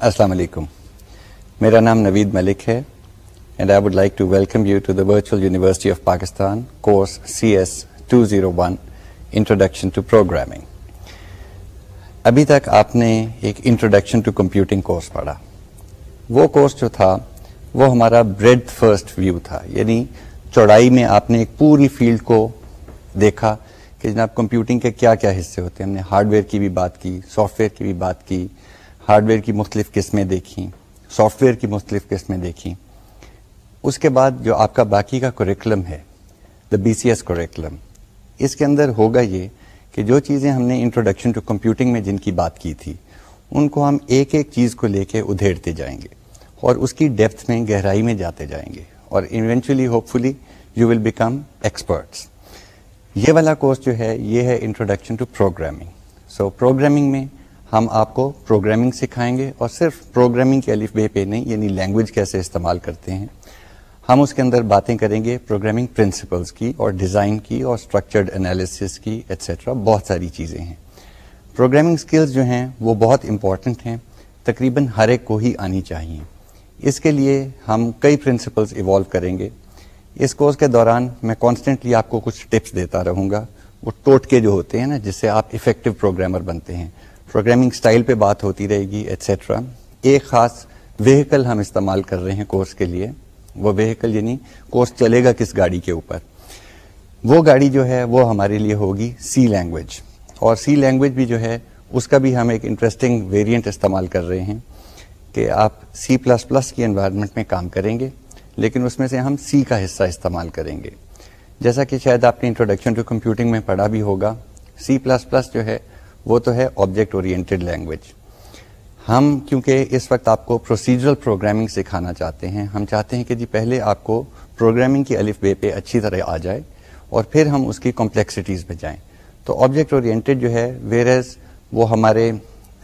السلام علیکم میرا نام نوید ملک ہے and I would like to welcome you to the virtual university of Pakistan course C S two zero one introduction to programming ابھی تک آپ نے ایک انٹروڈکشن ٹو کمپیوٹنگ کورس پڑھا وہ کورس جو تھا وہ ہمارا بریڈ فرسٹ ویو تھا یعنی چوڑائی میں آپ نے ایک پوری فیلڈ کو دیکھا کہ جناب کمپیوٹنگ کے کیا کیا حصے ہوتے ہیں ہم نے ہارڈ ویئر کی بھی بات کی سافٹ ویئر کی بھی بات کی ہارڈ ویئر کی مختلف قسمیں دیکھیں سافٹ ویئر کی مختلف قسمیں دیکھیں۔ اس کے بعد جو آپ کا باقی کا کوریکلم ہے دا بی سی ایس کوریکلم اس کے اندر ہوگا یہ کہ جو چیزیں ہم نے انٹروڈکشن ٹو کمپیوٹنگ میں جن کی بات کی تھی، ان کو ہم ایک ایک چیز کو لے کے ادھیڑتے جائیں گے اور اس کی ڈیپتھ میں، گہرائی میں جاتے جائیں گے۔ اور eventually hopefully you will become experts یہ والا کورس جو ہے، یہ ہے introduction to programming so programming میں ہم آپ کو پروگرامنگ سکھائیں گے اور صرف پروگرامنگ کے الف بے پہ نہیں یعنی لینگویج کیسے استعمال کرتے ہیں۔ ہم اس کے اندر باتیں کریں گے پروگرامنگ پرنسپلس کی اور ڈیزائن کی اور اسٹرکچرڈ انالیسس کی ایٹسٹرا بہت ساری چیزیں ہیں۔ پروگرامنگ اسکلز جو ہیں، وہ بہت امپورٹنٹ ہیں۔ تقریباً ہر ایک کو ہی آنی چاہیے۔ اس کے لیے ہم کئی پرنسپلس ایوالو کریں گے۔ اس کورس کے دوران میں کانسٹنٹلی آپ کو کچھ ٹپس دیتا رہوں گا۔ وہ ٹوٹکے جو ہوتے ہیں نا، جس سے آپ افیکٹو پروگرامر بنتے ہیں۔ پروگرامنگ سٹائل پہ بات ہوتی رہے گی ایٹسٹرا ایک خاص وہیکل ہم استعمال کر رہے ہیں کورس کے لیے. وہ وہیکل یعنی کورس چلے گا کس گاڑی کے اوپر؟ وہ گاڑی جو ہے، وہ ہمارے لیے ہوگی سی لینگویج اور سی لینگویج بھی جو ہے، اس کا بھی ہم ایک انٹرسٹنگ ویریئنٹ استعمال کر رہے ہیں کہ آپ سی پلس پلس کی انوائرمنٹ میں کام کریں گے، لیکن اس میں سے ہم سی کا حصہ استعمال کریں گے۔ جیسا کہ شاید آپ نے انٹروڈکشن ٹو کمپیوٹنگ میں پڑھا بھی ہوگا سی پلس پلس جو ہے وہ تو ہے آبجیکٹ اورینٹیڈ لینگویج ہم کیونکہ اس وقت آپ کو پروسیجرل پروگرامنگ سکھانا چاہتے ہیں، ہم چاہتے ہیں کہ جی پہلے آپ کو پروگرامنگ کی الف بے پہ اچھی طرح آ جائے اور پھر ہم اس کی کمپلیکسٹیز میں جائیں۔ تو آبجیکٹ اورینٹیڈ جو ہے ویر ایز وہ ہمارے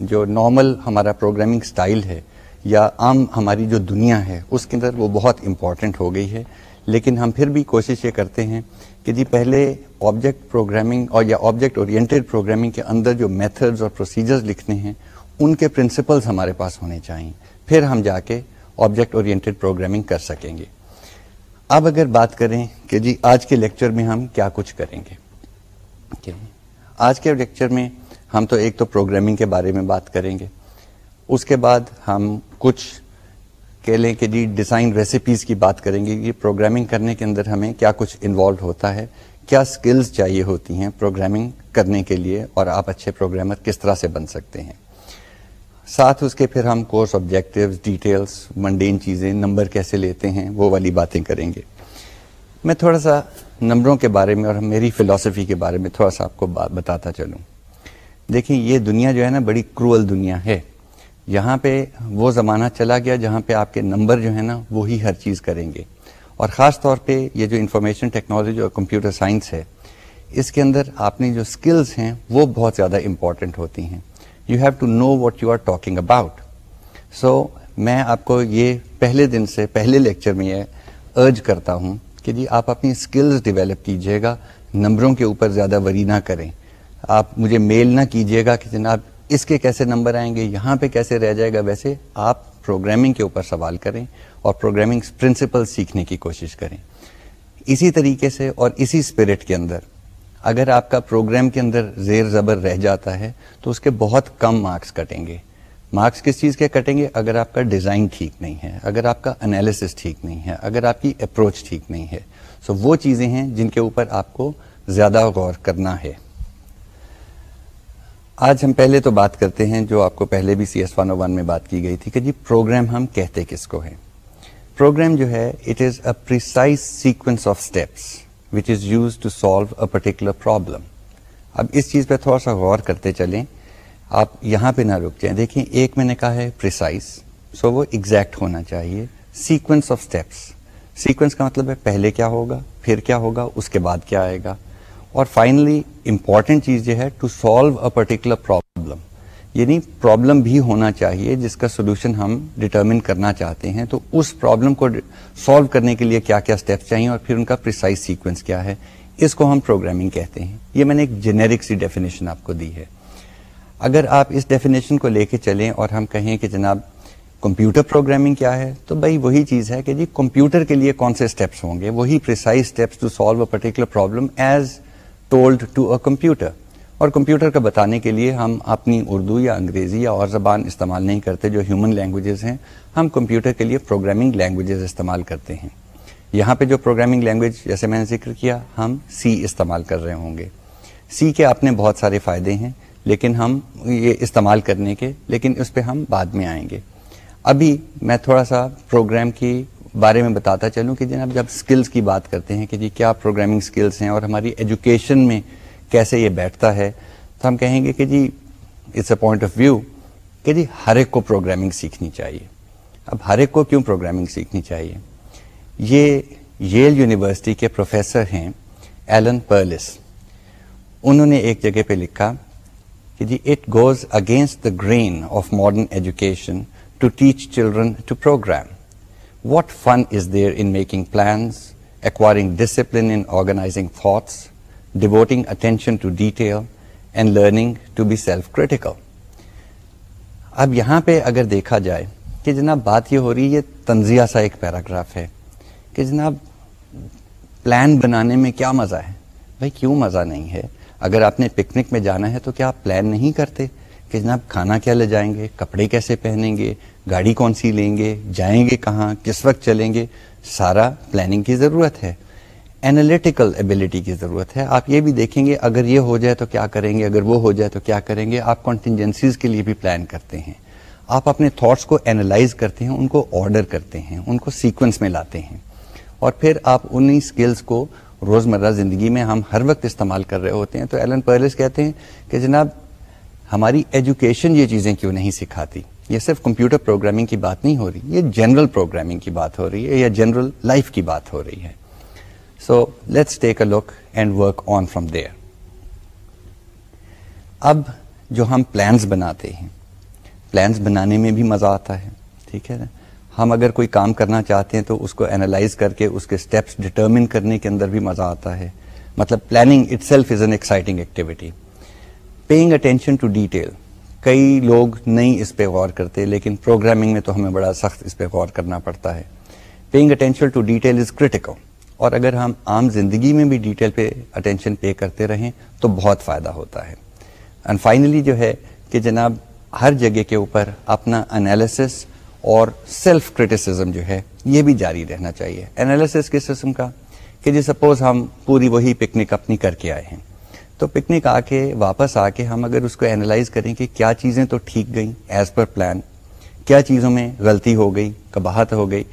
جو نارمل ہمارا پروگرامنگ سٹائل ہے یا عام ہماری جو دنیا ہے، اس کے اندر وہ بہت امپورٹنٹ ہو گئی ہے۔ لیکن ہم پھر بھی کوشش یہ کرتے ہیں کہ جی پہلے آبجیکٹ پروگرامنگ اور یا آبجیکٹ اورینٹیڈ پروگرامنگ کے اندر جو میتھڈز اور پروسیجرز لکھنے ہیں، ان کے پرنسپلز ہمارے پاس ہونے چاہیے پھر ہم جا کے آبجیکٹ اورینٹیڈ پروگرامنگ کر سکیں گے۔ اب اگر بات کریں کہ جی آج کے لیکچر میں ہم کیا کچھ کریں گے۔ آج کے لیکچر میں ہم تو ایک تو پروگرامنگ کے بارے میں بات کریں گے۔ اس کے بعد ہم کچھ کہہ لیں کہ جی ڈیزائن ریسیپیز کی بات کریں گے یہ پروگرامنگ کرنے کے اندر ہمیں کیا کچھ انوالو ہوتا ہے، کیا سکلز چاہیے ہوتی ہیں پروگرامنگ کرنے کے لیے اور آپ اچھے پروگرامر کس طرح سے بن سکتے ہیں۔ ساتھ اس کے پھر ہم کورس آبجیکٹو ڈیٹیلس منڈین چیزیں نمبر کیسے لیتے ہیں، وہ والی باتیں کریں گے۔ میں تھوڑا سا نمبروں کے بارے میں اور میری فلاسفی کے بارے میں تھوڑا سا آپ کو بتاتا چلوں۔ دیکھیں، یہ دنیا جو ہے نا بڑی کروئل دنیا ہے۔ یہاں پہ وہ زمانہ چلا گیا جہاں پہ آپ کے نمبر جو ہے نا، وہی ہر چیز کریں گے۔ اور خاص طور پہ یہ جو انفارمیشن ٹیکنالوجی اور کمپیوٹر سائنس ہے، اس کے اندر آپ نے جو اسکلس ہیں، وہ بہت زیادہ امپورٹنٹ ہوتی ہیں۔ You have to know what you are talking about so میں آپ کو یہ پہلے دن سے، پہلے لیکچر میں یہ ارج کرتا ہوں کہ جی آپ اپنی اسکلز ڈیولپ کیجیے گا، نمبروں کے اوپر زیادہ وری نہ کریں۔ آپ مجھے میل نہ کیجیے گا کہ جناب اس کے کیسے نمبر آئیں گے، یہاں پہ کیسے رہ جائے گا، ویسے آپ پروگرامنگ کے اوپر سوال کریں اور پروگرامنگ پرنسپل سیکھنے کی کوشش کریں۔ اسی طریقے سے اور اسی اسپرٹ کے اندر، اگر آپ کا پروگرام کے اندر زیر زبر رہ جاتا ہے، تو اس کے بہت کم مارکس کٹیں گے۔ مارکس کس چیز کے کٹیں گے؟ اگر آپ کا ڈیزائن ٹھیک نہیں ہے، اگر آپ کا انالیسس ٹھیک نہیں ہے، اگر آپ کی اپروچ ٹھیک نہیں ہے۔ سو so وہ چیزیں ہیں جن کے اوپر آپ کو زیادہ غور کرنا ہے۔ آج ہم پہلے تو بات کرتے ہیں جو آپ کو پہلے بھی C S one O one میں بات کی گئی تھی کہ جی پروگرام ہم کہتے کس کو ہے پروگرام جو ہے it is a precise sequence of steps which is used to solve a particular problem اب اس چیز پہ تھوڑا سا غور کرتے چلیں۔ آپ یہاں پہ نہ رک جائیں۔ دیکھیں، ایک میں نے کہا ہے پریسائز سو وہ ایگزیکٹ ہونا چاہیے۔ سیکوینس آف اسٹیپس سیکوینس کا مطلب ہے پہلے کیا ہوگا، پھر کیا ہوگا، اس کے بعد کیا آئے گا۔ اور فائنلی امپورٹنٹ چیز یہ ہے to solve a particular problem یعنی پرابلم بھی ہونا چاہیے جس کا سولوشن ہم ڈٹرمن کرنا چاہتے ہیں. تو اس پرابلم کو سالو کرنے کے لیے کیا کیا اسٹیپس چاہیے اور پھر ان کا پرسائز سیکوینس کیا ہے، اس کو ہم پروگرامنگ کہتے ہیں. یہ میں نے ایک جنیرک سی ڈیفینیشن آپ کو دی ہے۔ اگر آپ اس ڈیفینیشن کو لے کے چلیں اور ہم کہیں کہ جناب کمپیوٹر پروگرامنگ کیا ہے، تو بھائی وہی چیز ہے کہ جی کمپیوٹر کے لیے کون سے اسٹیپس ہوں گے؟ وہی precise steps to solve a particular problem as told to a computer اور کمپیوٹر کا بتانے کے لیے ہم اپنی اردو یا انگریزی یا اور زبان استعمال نہیں کرتے جو ہیومن لینگویجز ہیں، ہم کمپیوٹر کے لیے پروگرامنگ لینگویجز استعمال کرتے ہیں۔ یہاں پہ جو پروگرامنگ لینگویج جیسے میں نے ذکر کیا، ہم سی استعمال کر رہے ہوں گے۔ سی کے اپنے بہت سارے فائدے ہیں، لیکن ہم یہ استعمال کرنے کے، لیکن اس پہ ہم بعد میں آئیں گے۔ ابھی میں تھوڑا سا پروگرام کی بارے میں بتاتا چلوں کہ جناب جب سکلز کی بات کرتے ہیں کہ جی کیا پروگرامنگ سکلز ہیں اور ہماری ایجوکیشن میں کیسے یہ بیٹھتا ہے، تو ہم کہیں گے کہ جی it's a point of view کہ جی ہر ایک کو پروگرامنگ سیکھنی چاہیے۔ اب ہر ایک کو کیوں پروگرامنگ سیکھنی چاہیے؟ یہ یل یونیورسٹی کے پروفیسر ہیں ایلن پرلس انہوں نے ایک جگہ پہ لکھا کہ جی it goes against the grain of modern education to teach children to program what fun is there in making plans acquiring discipline in organizing thoughts devoting attention to detail and learning to be self critical اب یہاں پہ اگر دیکھا جائے کہ جناب بات یہ ہو رہی ہے تنزیہ سا ایک پیراگراف ہے کہ جناب پلان بنانے میں کیا مزہ ہے؟ بھائی کیوں مزہ نہیں ہے؟ اگر آپ نے پکنک میں جانا ہے تو کیا آپ پلان نہیں کرتے کہ جناب کھانا کیا لے جائیں گے، کپڑے کیسے پہنیں گے؟ گاڑی کون سی لیں گے؟ جائیں گے کہاں؟ کس وقت چلیں گے؟ سارا پلاننگ کی ضرورت ہے۔ اینالیٹیکل ایبلٹی کی ضرورت ہے۔ آپ یہ بھی دیکھیں گے، اگر یہ ہو جائے تو کیا کریں گے؟ اگر وہ ہو جائے تو کیا کریں گے؟ آپ کانٹینجنسیز کے لیے بھی پلان کرتے ہیں۔ آپ اپنے تھاٹس کو اینالائز کرتے ہیں، ان کو آرڈر کرتے ہیں، ان کو سیکوینس میں لاتے ہیں۔ اور پھر آپ انہیں اسکلس کو روزمرہ زندگی میں ہم ہر وقت استعمال کر رہے ہوتے ہیں۔ تو ایلن پرلس کہتے ہیں کہ جناب، ہماری ایجوکیشن یہ چیزیں کیوں نہیں سکھاتی؟ یہ صرف کمپیوٹر پروگرامنگ کی بات نہیں ہو رہی، یہ جنرل پروگرامنگ کی بات ہو رہی ہے، یا جنرل لائف کی بات ہو رہی ہے۔ So let's take a look and work on from there اب جو ہم پلانس بناتے ہیں پلانس بنانے میں بھی مزہ آتا ہے، ٹھیک ہے نا؟ ہم اگر کوئی کام کرنا چاہتے ہیں تو اس کو اینالائز کر کے اس کے اسٹیپس ڈٹرمن کرنے کے اندر بھی مزہ آتا ہے۔ مطلب planning itself is an exciting activity paying attention to detail کئی لوگ نہیں اس پہ غور کرتے، لیکن پروگرامنگ میں تو ہمیں بڑا سخت اس پہ غور کرنا پڑتا ہے۔ Paying attention to detail is critical اور اگر ہم عام زندگی میں بھی ڈیٹیل پہ اٹینشن پے کرتے رہیں تو بہت فائدہ ہوتا ہے۔ اینڈ فائنلی جو ہے کہ جناب، ہر جگہ کے اوپر اپنا انالیسس اور سیلف کریٹیسزم جو ہے، یہ بھی جاری رہنا چاہیے۔ انالیسس کس قسم کا؟ کہ جی سپوز ہم پوری وہی پکنک اپنی کر کے آئے ہیں۔ تو پکنک آ کے واپس آ کے ہم اگر اس کو اینالائز کریں کہ کیا چیزیں تو ٹھیک گئیں ایز پر پلان کیا چیزوں میں غلطی ہو گئی، کباہت ہو گئی،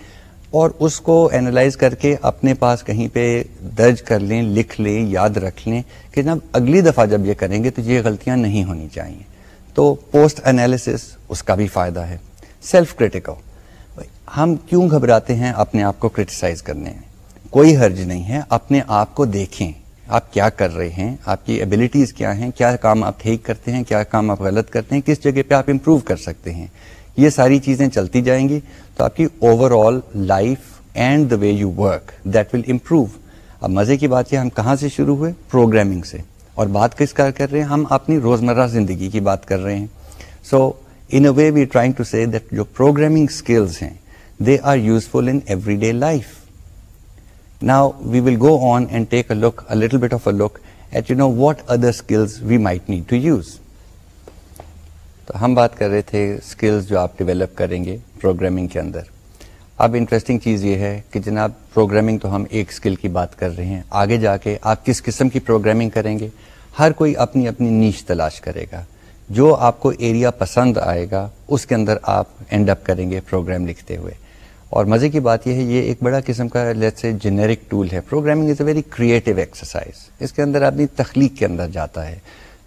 اور اس کو اینالائز کر کے اپنے پاس کہیں پہ درج کر لیں، لکھ لیں، یاد رکھ لیں کہ جب اگلی دفعہ جب یہ کریں گے تو یہ غلطیاں نہیں ہونی چاہیے۔ تو پوسٹ انالیسس اس کا بھی فائدہ ہے۔ سیلف کریٹیکل ہم کیوں گھبراتے ہیں اپنے آپ کو کریٹیسائز کرنے میں؟ کوئی حرج نہیں ہے، اپنے آپ کو دیکھیں۔ آپ کیا کر رہے ہیں؟ آپ کی ایبلٹیز کیا ہیں؟ کیا کام آپ ٹھیک کرتے ہیں؟ کیا کام آپ غلط کرتے ہیں؟ کس جگہ پہ آپ امپروو کر سکتے ہیں؟ یہ ساری چیزیں چلتی جائیں گی تو آپ کی overall life and the way you work that will improve اب مزے کی بات یہ ہم کہاں سے شروع ہوئے؟ پروگرامنگ سے. اور بات کس کا کر رہے ہیں؟ ہم اپنی روزمرہ زندگی کی بات کر رہے ہیں. So in a way we trying to see that جو پروگرامنگ اسکلز ہیں they are useful in every day life now we will go on and take a look a little bit of a look at you know what other skills we might need to use تو ہم بات کر رہے تھے skills جو آپ develop کریں گے پروگرامنگ کے اندر. اب انٹرسٹنگ چیز یہ ہے کہ جناب پروگرامنگ تو ہم ایک اسکل کی بات کر رہے ہیں. آگے جا کے آپ کس قسم کی پروگرامنگ کریں گے؟ ہر کوئی اپنی اپنی نیچ تلاش کرے گا. جو آپ کو ایریا پسند آئے گا، اس کے اندر آپ اینڈ اپ کریں گے پروگرام لکھتے ہوئے. اور مزے کی بات یہ ہے، یہ ایک بڑا قسم کا لیٹ سے جنیرک ٹول ہے۔ Programming is a very creative exercise اس کے اندر آدمی تخلیق کے اندر جاتا ہے۔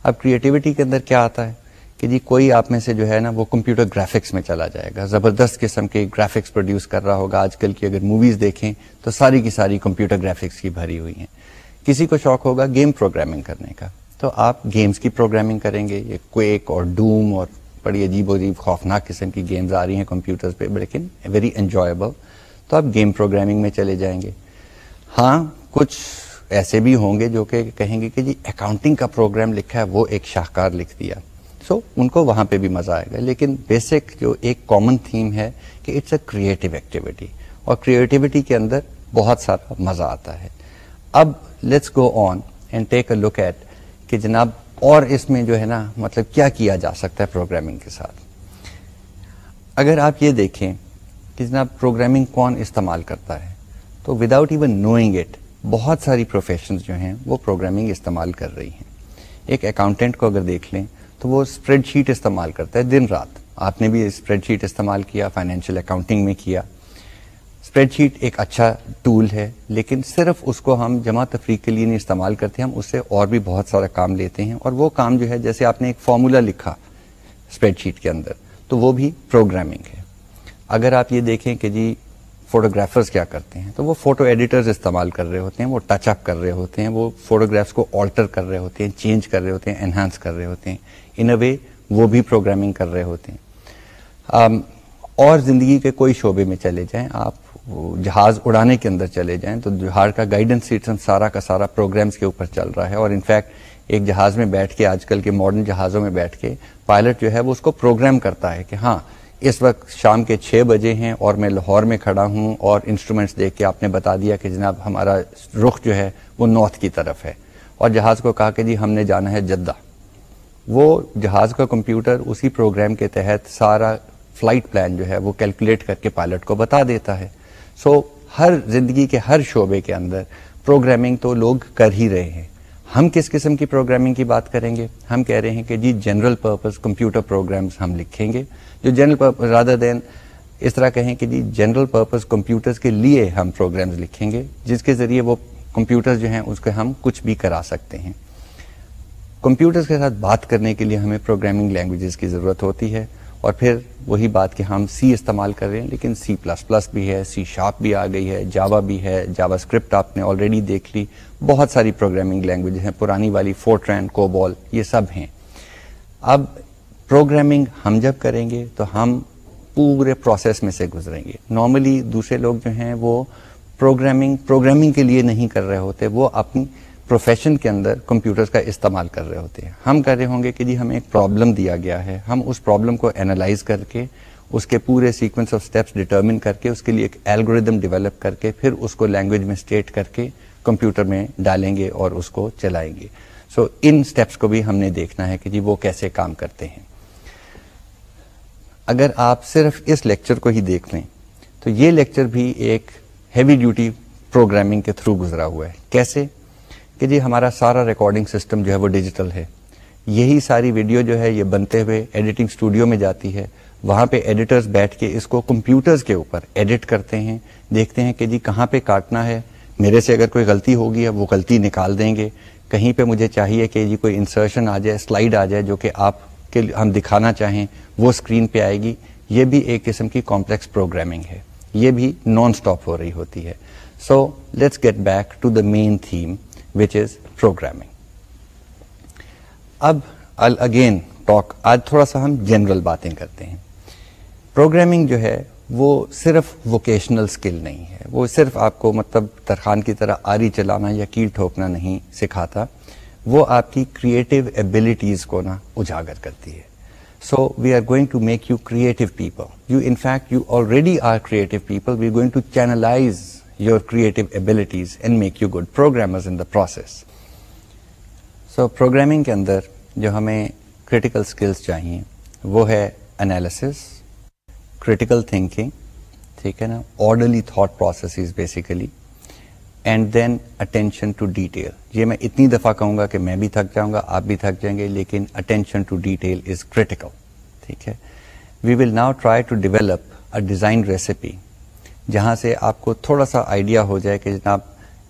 اب کریٹیوٹی کے اندر کیا آتا ہے؟ کہ جی کوئی آپ میں سے جو ہے نا، وہ کمپیوٹر گرافکس میں چلا جائے گا۔ زبردست قسم کے گرافکس پروڈیوس کر رہا ہوگا۔ آج کل کی اگر موویز دیکھیں، تو ساری کی ساری کمپیوٹر گرافکس کی بھری ہوئی ہیں۔ کسی کو شوق ہوگا گیم پروگرامنگ کرنے کا۔ تو آپ گیمز کی پروگرامنگ کریں گے، یہ کویک اور ڈوم اور بڑی عجیب و عجیب خوفناک قسم کی گیمز آ رہی ہیں کمپیوٹر پہ لیکن ویری انجوائبل تو آپ گیم پروگرامنگ میں چلے جائیں گے۔ ہاں کچھ ایسے بھی ہوں گے جو کہ کہیں گے کہ جی اکاؤنٹنگ کا پروگرام لکھا ہے وہ ایک شاہکار لکھ دیا۔ سو so, ان کو وہاں پہ بھی مزہ آئے گا۔ لیکن بیسک جو ایک کامن تھیم ہے کہ اٹس اے کریٹو ایکٹیویٹی اور کریٹیوٹی کے اندر بہت سارا مزہ آتا ہے۔ اب let's go on and take a look at کہ جناب اور اس میں جو ہے نا مطلب کیا کیا جا سکتا ہے پروگرامنگ کے ساتھ؟ اگر آپ یہ دیکھیں کہ جناب پروگرامنگ کون استعمال کرتا ہے، تو وداؤٹ ایون نوئنگ اٹ بہت ساری پروفیشنز جو ہیں وہ پروگرامنگ استعمال کر رہی ہیں۔ ایک اکاؤنٹنٹ کو اگر دیکھ لیں، تو وہ اسپریڈ شیٹ استعمال کرتا ہے دن رات۔ آپ نے بھی اسپریڈ شیٹ استعمال کیا فائنینشیل اکاؤنٹنگ میں کیا۔ اسپریڈ شیٹ ایک اچھا ٹول ہے، لیکن صرف اس کو ہم جمع تفریق کے لیے نہیں استعمال کرتے، ہم اس سے اور بھی بہت سارا کام لیتے ہیں۔ اور وہ کام جو ہے، جیسے آپ نے ایک فارمولا لکھا اسپریڈ شیٹ کے اندر، تو وہ بھی پروگرامنگ ہے۔ اگر آپ یہ دیکھیں کہ جی فوٹوگرافرز کیا کرتے ہیں، تو وہ فوٹو ایڈیٹرز استعمال کر رہے ہوتے ہیں، وہ ٹچ اپ کر رہے ہوتے ہیں، وہ فوٹوگرافس کو آلٹر کر رہے ہوتے ہیں چینج کر رہے ہوتے ہیں انہانس کر رہے ہوتے ہیں۔ ان اے وے وہ بھی پروگرامنگ کر رہے ہوتے ہیں۔ اور زندگی کے کوئی شعبے میں چلے جائیں، آپ جہاز اڑانے کے اندر چلے جائیں تو جہاز کا گائیڈنس سسٹم سارا کا سارا پروگرامز کے اوپر چل رہا ہے اور انفیکٹ ایک جہاز میں بیٹھ کے آج کل کے ماڈرن جہازوں میں بیٹھ کے پائلٹ جو ہے وہ اس کو پروگرام کرتا ہے کہ ہاں اس وقت شام کے چھ بجے ہیں اور میں لاہور میں کھڑا ہوں اور انسٹرومنٹس دیکھ کے آپ نے بتا دیا کہ جناب ہمارا رخ جو ہے وہ نارتھ کی طرف ہے۔ اور جہاز کو کہا کہ جی ہم نے جانا ہے جدہ۔ وہ جہاز کا کمپیوٹر اسی پروگرام کے تحت سارا فلائٹ پلان جو ہے وہ کیلکولیٹ کر کے پائلٹ کو بتا دیتا ہے۔ سو so, ہر زندگی کے ہر شعبے کے اندر پروگرامنگ تو لوگ کر ہی رہے ہیں۔ ہم کس قسم کی پروگرامنگ کی بات کریں گے؟ ہم کہہ رہے ہیں کہ جی جنرل پرپز کمپیوٹر پروگرامز ہم لکھیں گے۔ جو جنرل رادر دین اس طرح کہیں کہ جی جنرل پرپز کمپیوٹرز کے لیے ہم پروگرامز لکھیں گے جس کے ذریعے وہ کمپیوٹر جو ہیں اس کے ہم کچھ بھی کرا سکتے ہیں۔ کمپیوٹرز کے ساتھ بات کرنے کے لیے ہمیں پروگرامنگ لینگویجز کی ضرورت ہوتی ہے۔ اور پھر وہی بات کہ ہم سی استعمال کر رہے ہیں، لیکن سی پلس پلس بھی ہے سی شارپ بھی آ گئی ہے جاوا بھی ہے جاوا اسکرپٹ آپ نے آلریڈی دیکھ لی، بہت ساری پروگرامنگ لینگویج ہیں، پرانی والی فورٹرین کوبال یہ سب ہیں۔ اب پروگرامنگ ہم جب کریں گے تو ہم پورے پروسیس میں سے گزریں گے۔ نارملی دوسرے لوگ جو ہیں وہ پروگرامنگ پروگرامنگ کے لیے نہیں کر رہے ہوتے، وہ اپنی پروفیشن کے اندر کمپیوٹرز کا استعمال کر رہے ہوتے ہیں۔ ہم کر رہے ہوں گے کہ جی ہمیں ایک پرابلم دیا گیا ہے۔ ہم اس پرابلم کو اینالائز کر کے اس کے پورے سیکوینس آف اسٹیپس ڈٹرمن کر کے اس کے لیے ایک الگوریدم ڈیولپ کر کے پھر اس کو لینگویج میں اسٹیٹ کر کے کمپیوٹر میں ڈالیں گے اور اس کو چلائیں گے۔ سو so, ان اسٹیپس کو بھی ہم نے دیکھنا ہے کہ جی وہ کیسے کام کرتے ہیں۔ اگر آپ صرف اس لیکچر کو ہی دیکھ لیں تو یہ لیکچر بھی ایک ہیوی ڈیوٹی پروگرامنگ کے تھرو گزرا ہوا ہے۔ کیسے؟ کہ جی ہمارا سارا ریکارڈنگ سسٹم جو ہے وہ ڈیجیٹل ہے۔ یہی ساری ویڈیو جو ہے یہ بنتے ہوئے ایڈیٹنگ اسٹوڈیو میں جاتی ہے۔ وہاں پہ ایڈیٹرز بیٹھ کے اس کو کمپیوٹرز کے اوپر ایڈٹ کرتے ہیں۔ دیکھتے ہیں کہ جی کہاں پہ کاٹنا ہے۔ میرے سے اگر کوئی غلطی ہوگی ہے وہ غلطی نکال دیں گے۔ کہیں پہ مجھے چاہیے کہ جی کوئی انسرشن آ جائے سلائڈ آ جائے جو کہ آپ کے ہم دکھانا چاہیں، وہ اسکرین پہ آئے گی۔ یہ بھی ایک قسم کی کمپلیکس پروگرامنگ ہے۔ یہ بھی نان اسٹاپ ہو رہی ہوتی ہے۔ So let's get back to the main theme which is programming اب اگین ٹاک آج تھوڑا سا ہم جنرل باتیں کرتے ہیں. پروگرامنگ جو ہے وہ صرف ووکیشنل اسکل نہیں ہے. وہ صرف آپ کو مطلب ترخان کی طرح آری چلانا یا کیل ٹھوکنا نہیں سکھاتا. وہ آپ کی کریٹو ایبلٹیز کو نا اجاگر کرتی ہے. So we are going to make you creative people you in fact you already are creative people we going to channelize your creative abilities and make you good programmers in the process so programming کے اندر جو ہمیں critical skills چاہیے، وہ ہے analysis critical thinking ٹھیک ہے نا orderly thought process basically and then attention to detail یہ میں اتنی دفعہ کہوں گا کہ میں بھی تھک جاؤں گا، آپ بھی تھک جائیں گے، لیکن attention to detail is critical ٹھیک ہے. We will now try to develop a design recipe جہاں سے آپ کو تھوڑا سا آئیڈیا ہو جائے کہ جناب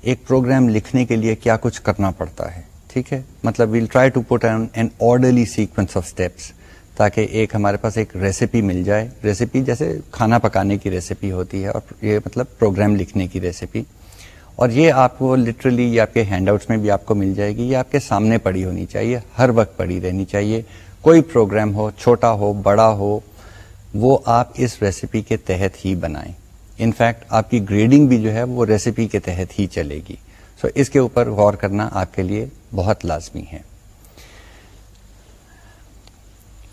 ایک پروگرام لکھنے کے لیے کیا کچھ کرنا پڑتا ہے، ٹھیک ہے؟ مطلب we'll try to put an orderly sequence of steps تاکہ ایک ہمارے پاس ایک ریسیپی مل جائے۔ ریسیپی جیسے کھانا پکانے کی ریسیپی ہوتی ہے اور یہ مطلب پروگرام لکھنے کی ریسیپی اور یہ آپ کو لٹرلی یہ آپ کے ہینڈ آؤٹس میں بھی آپ کو مل جائے گی، یہ آپ کے سامنے پڑی ہونی چاہیے، ہر وقت پڑی رہنی چاہیے۔ کوئی پروگرام ہو، چھوٹا ہو، بڑا ہو، وہ آپ اس ریسیپی کے تحت ہی بنائیں۔ انفیکٹ آپ کی گریڈنگ بھی جو ہے وہ ریسیپی کے تحت ہی چلے گی۔ سو so اس کے اوپر غور کرنا آپ کے لیے بہت لازمی ہے۔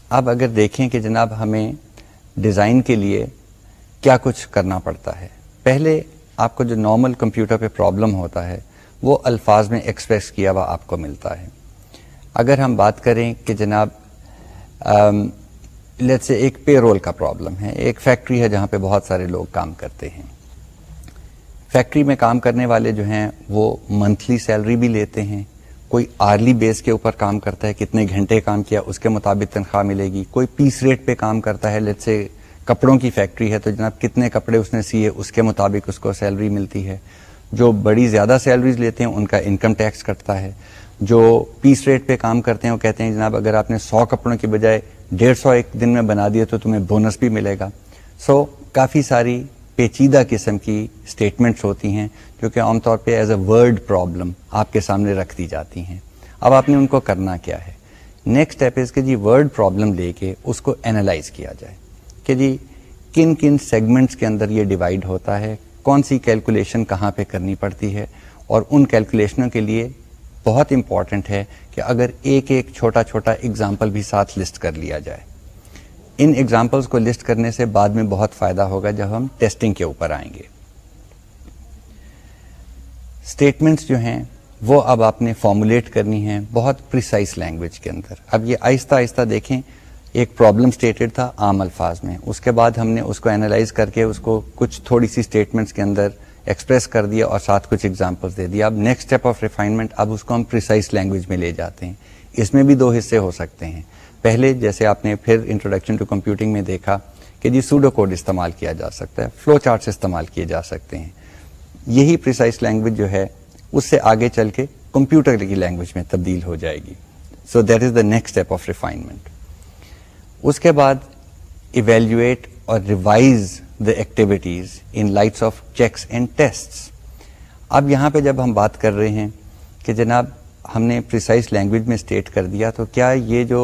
اب اگر دیکھیں کہ جناب ہمیں ڈیزائن کے لیے کیا کچھ کرنا پڑتا ہے۔ پہلے آپ کو جو نارمل کمپیوٹر پہ پرابلم ہوتا ہے، وہ الفاظ میں ایکسپریس کیا ہوا آپ کو ملتا ہے۔ اگر ہم بات کریں کہ جناب لیٹ سے ایک پے رول کا پرابلم ہے۔ ایک فیکٹری ہے جہاں پہ بہت سارے لوگ کام کرتے ہیں۔ فیکٹری میں کام کرنے والے جو ہیں وہ منتھلی سیلری بھی لیتے ہیں۔ کوئی آرلی بیس کے اوپر کام کرتا ہے، کتنے گھنٹے کام کیا، اس کے مطابق تنخواہ ملے گی۔ کوئی پیس ریٹ پہ کام کرتا ہے لیٹ سے کپڑوں کی فیکٹری ہے تو جناب کتنے کپڑے اس نے سیے، اس کے مطابق اس کو سیلری ملتی ہے۔ جو بڑی زیادہ سیلریز لیتے ہیں، ان کا انکم ٹیکس کٹتا ہے۔ جو پیس ریٹ پہ کام کرتے ہیں، وہ کہتے ہیں جناب اگر آپ نے سو کپڑوں کی بجائے ڈیڑھ سو ایک دن میں بنا دیا تو تمہیں بونس بھی ملے گا۔ سو so, کافی ساری پیچیدہ قسم کی اسٹیٹمنٹس ہوتی ہیں جو کہ عام طور پہ ایز اے ورڈ پرابلم آپ کے سامنے رکھ دی جاتی ہیں۔ اب آپ نے ان کو کرنا کیا ہے۔ نیکسٹ اسٹیپ از کہ جی ورڈ پرابلم لے کے اس کو اینالائز کیا جائے۔ کہ جی کن کن سیگمنٹس کے اندر یہ ڈیوائڈ ہوتا ہے کون سی کیلکولیشن کہاں پہ کرنی پڑتی ہے اور ان کیلکولیشنوں کے لیے بہت امپورٹنٹ ہے کہ اگر ایک ایک چھوٹا چھوٹا اگزامپل بھی ساتھ لسٹ کر لیا جائے۔ ان ایگزامپلس کو لسٹ کرنے سے بعد میں بہت فائدہ ہوگا جب ہم ٹیسٹنگ کے اوپر آئیں گے۔ اسٹیٹمنٹس جو ہیں، وہ اب آپ نے فارمولیٹ کرنی ہے بہت پریسائز لینگویج کے اندر۔ اب یہ آہستہ آہستہ دیکھیں، ایک پرابلم اسٹیٹڈ تھا عام الفاظ میں۔ اس کے بعد ہم نے اس کو اینالائز کر کے اس کو کچھ تھوڑی سی اسٹیٹمنٹس کے اندر ایکسپریس کر دیا اور ساتھ کچھ ایگزامپلس دے دیا۔ اب نیکسٹ اسٹیپ آف ریفائنمنٹ اب اس کو ہم پریسائز لینگویج میں لے جاتے ہیں۔ اس میں بھی دو حصے ہو سکتے ہیں۔ پہلے جیسے آپ نے پھر انٹروڈکشن ٹو کمپیوٹنگ میں دیکھا کہ جی سوڈو کوڈ استعمال کیا جا سکتا ہے فلو چارٹس استعمال کیے جا سکتے ہیں۔ یہی پریسائز لینگویج جو ہے، اس سے آگے چل کے کمپیوٹر کی لینگویج میں تبدیل ہو جائے گی۔ So that is the next step of refinement اس کے بعد ایویلویٹ اور revise the activities in lights of checks and test اب یہاں پہ جب ہم بات کر رہے ہیں کہ جناب ہم نے پریسائز لینگویج میں اسٹیٹ کر دیا تو کیا یہ جو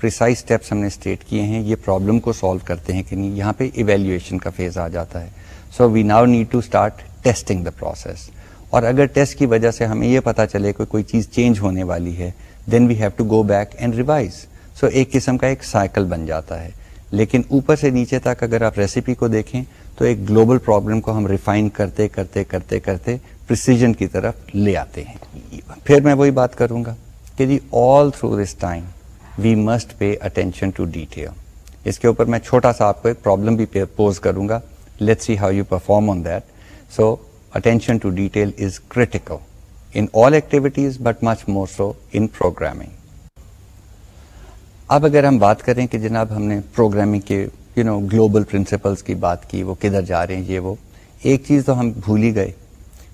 پریسائز اسٹیپس ہم نے اسٹیٹ کیے ہیں یہ پرابلم کو سالو کرتے ہیں کہ نہیں؟ یہاں پہ ایویلویشن کا فیز آ جاتا ہے. So we now need to start testing the process اور اگر ٹیسٹ کی وجہ سے ہمیں یہ پتا چلے کہ کوئی چیز چینج ہونے والی ہے then we have to go back and revise so ایک قسم کا ایک سائیکل بن جاتا ہے. لیکن اوپر سے نیچے تک اگر آپ ریسیپی کو دیکھیں تو ایک گلوبل پرابلم کو ہم ریفائن کرتے کرتے کرتے کرتے پرسیجن کی طرف لے آتے ہیں۔ پھر میں وہی بات کروں گا کہ جی all through this time we must pay attention to detail اس کے اوپر میں چھوٹا سا آپ کو ایک پرابلم بھی پوز کروں گا۔ Let see how you perform on that so attention to detail is critical in all activities but much more so in programming اب اگر ہم بات کریں کہ جناب ہم نے پروگرامنگ کے یو نو گلوبل پرنسپلس کی بات کی، وہ کدھر جا رہے ہیں، یہ وہ، ایک چیز تو ہم بھول ہی گئے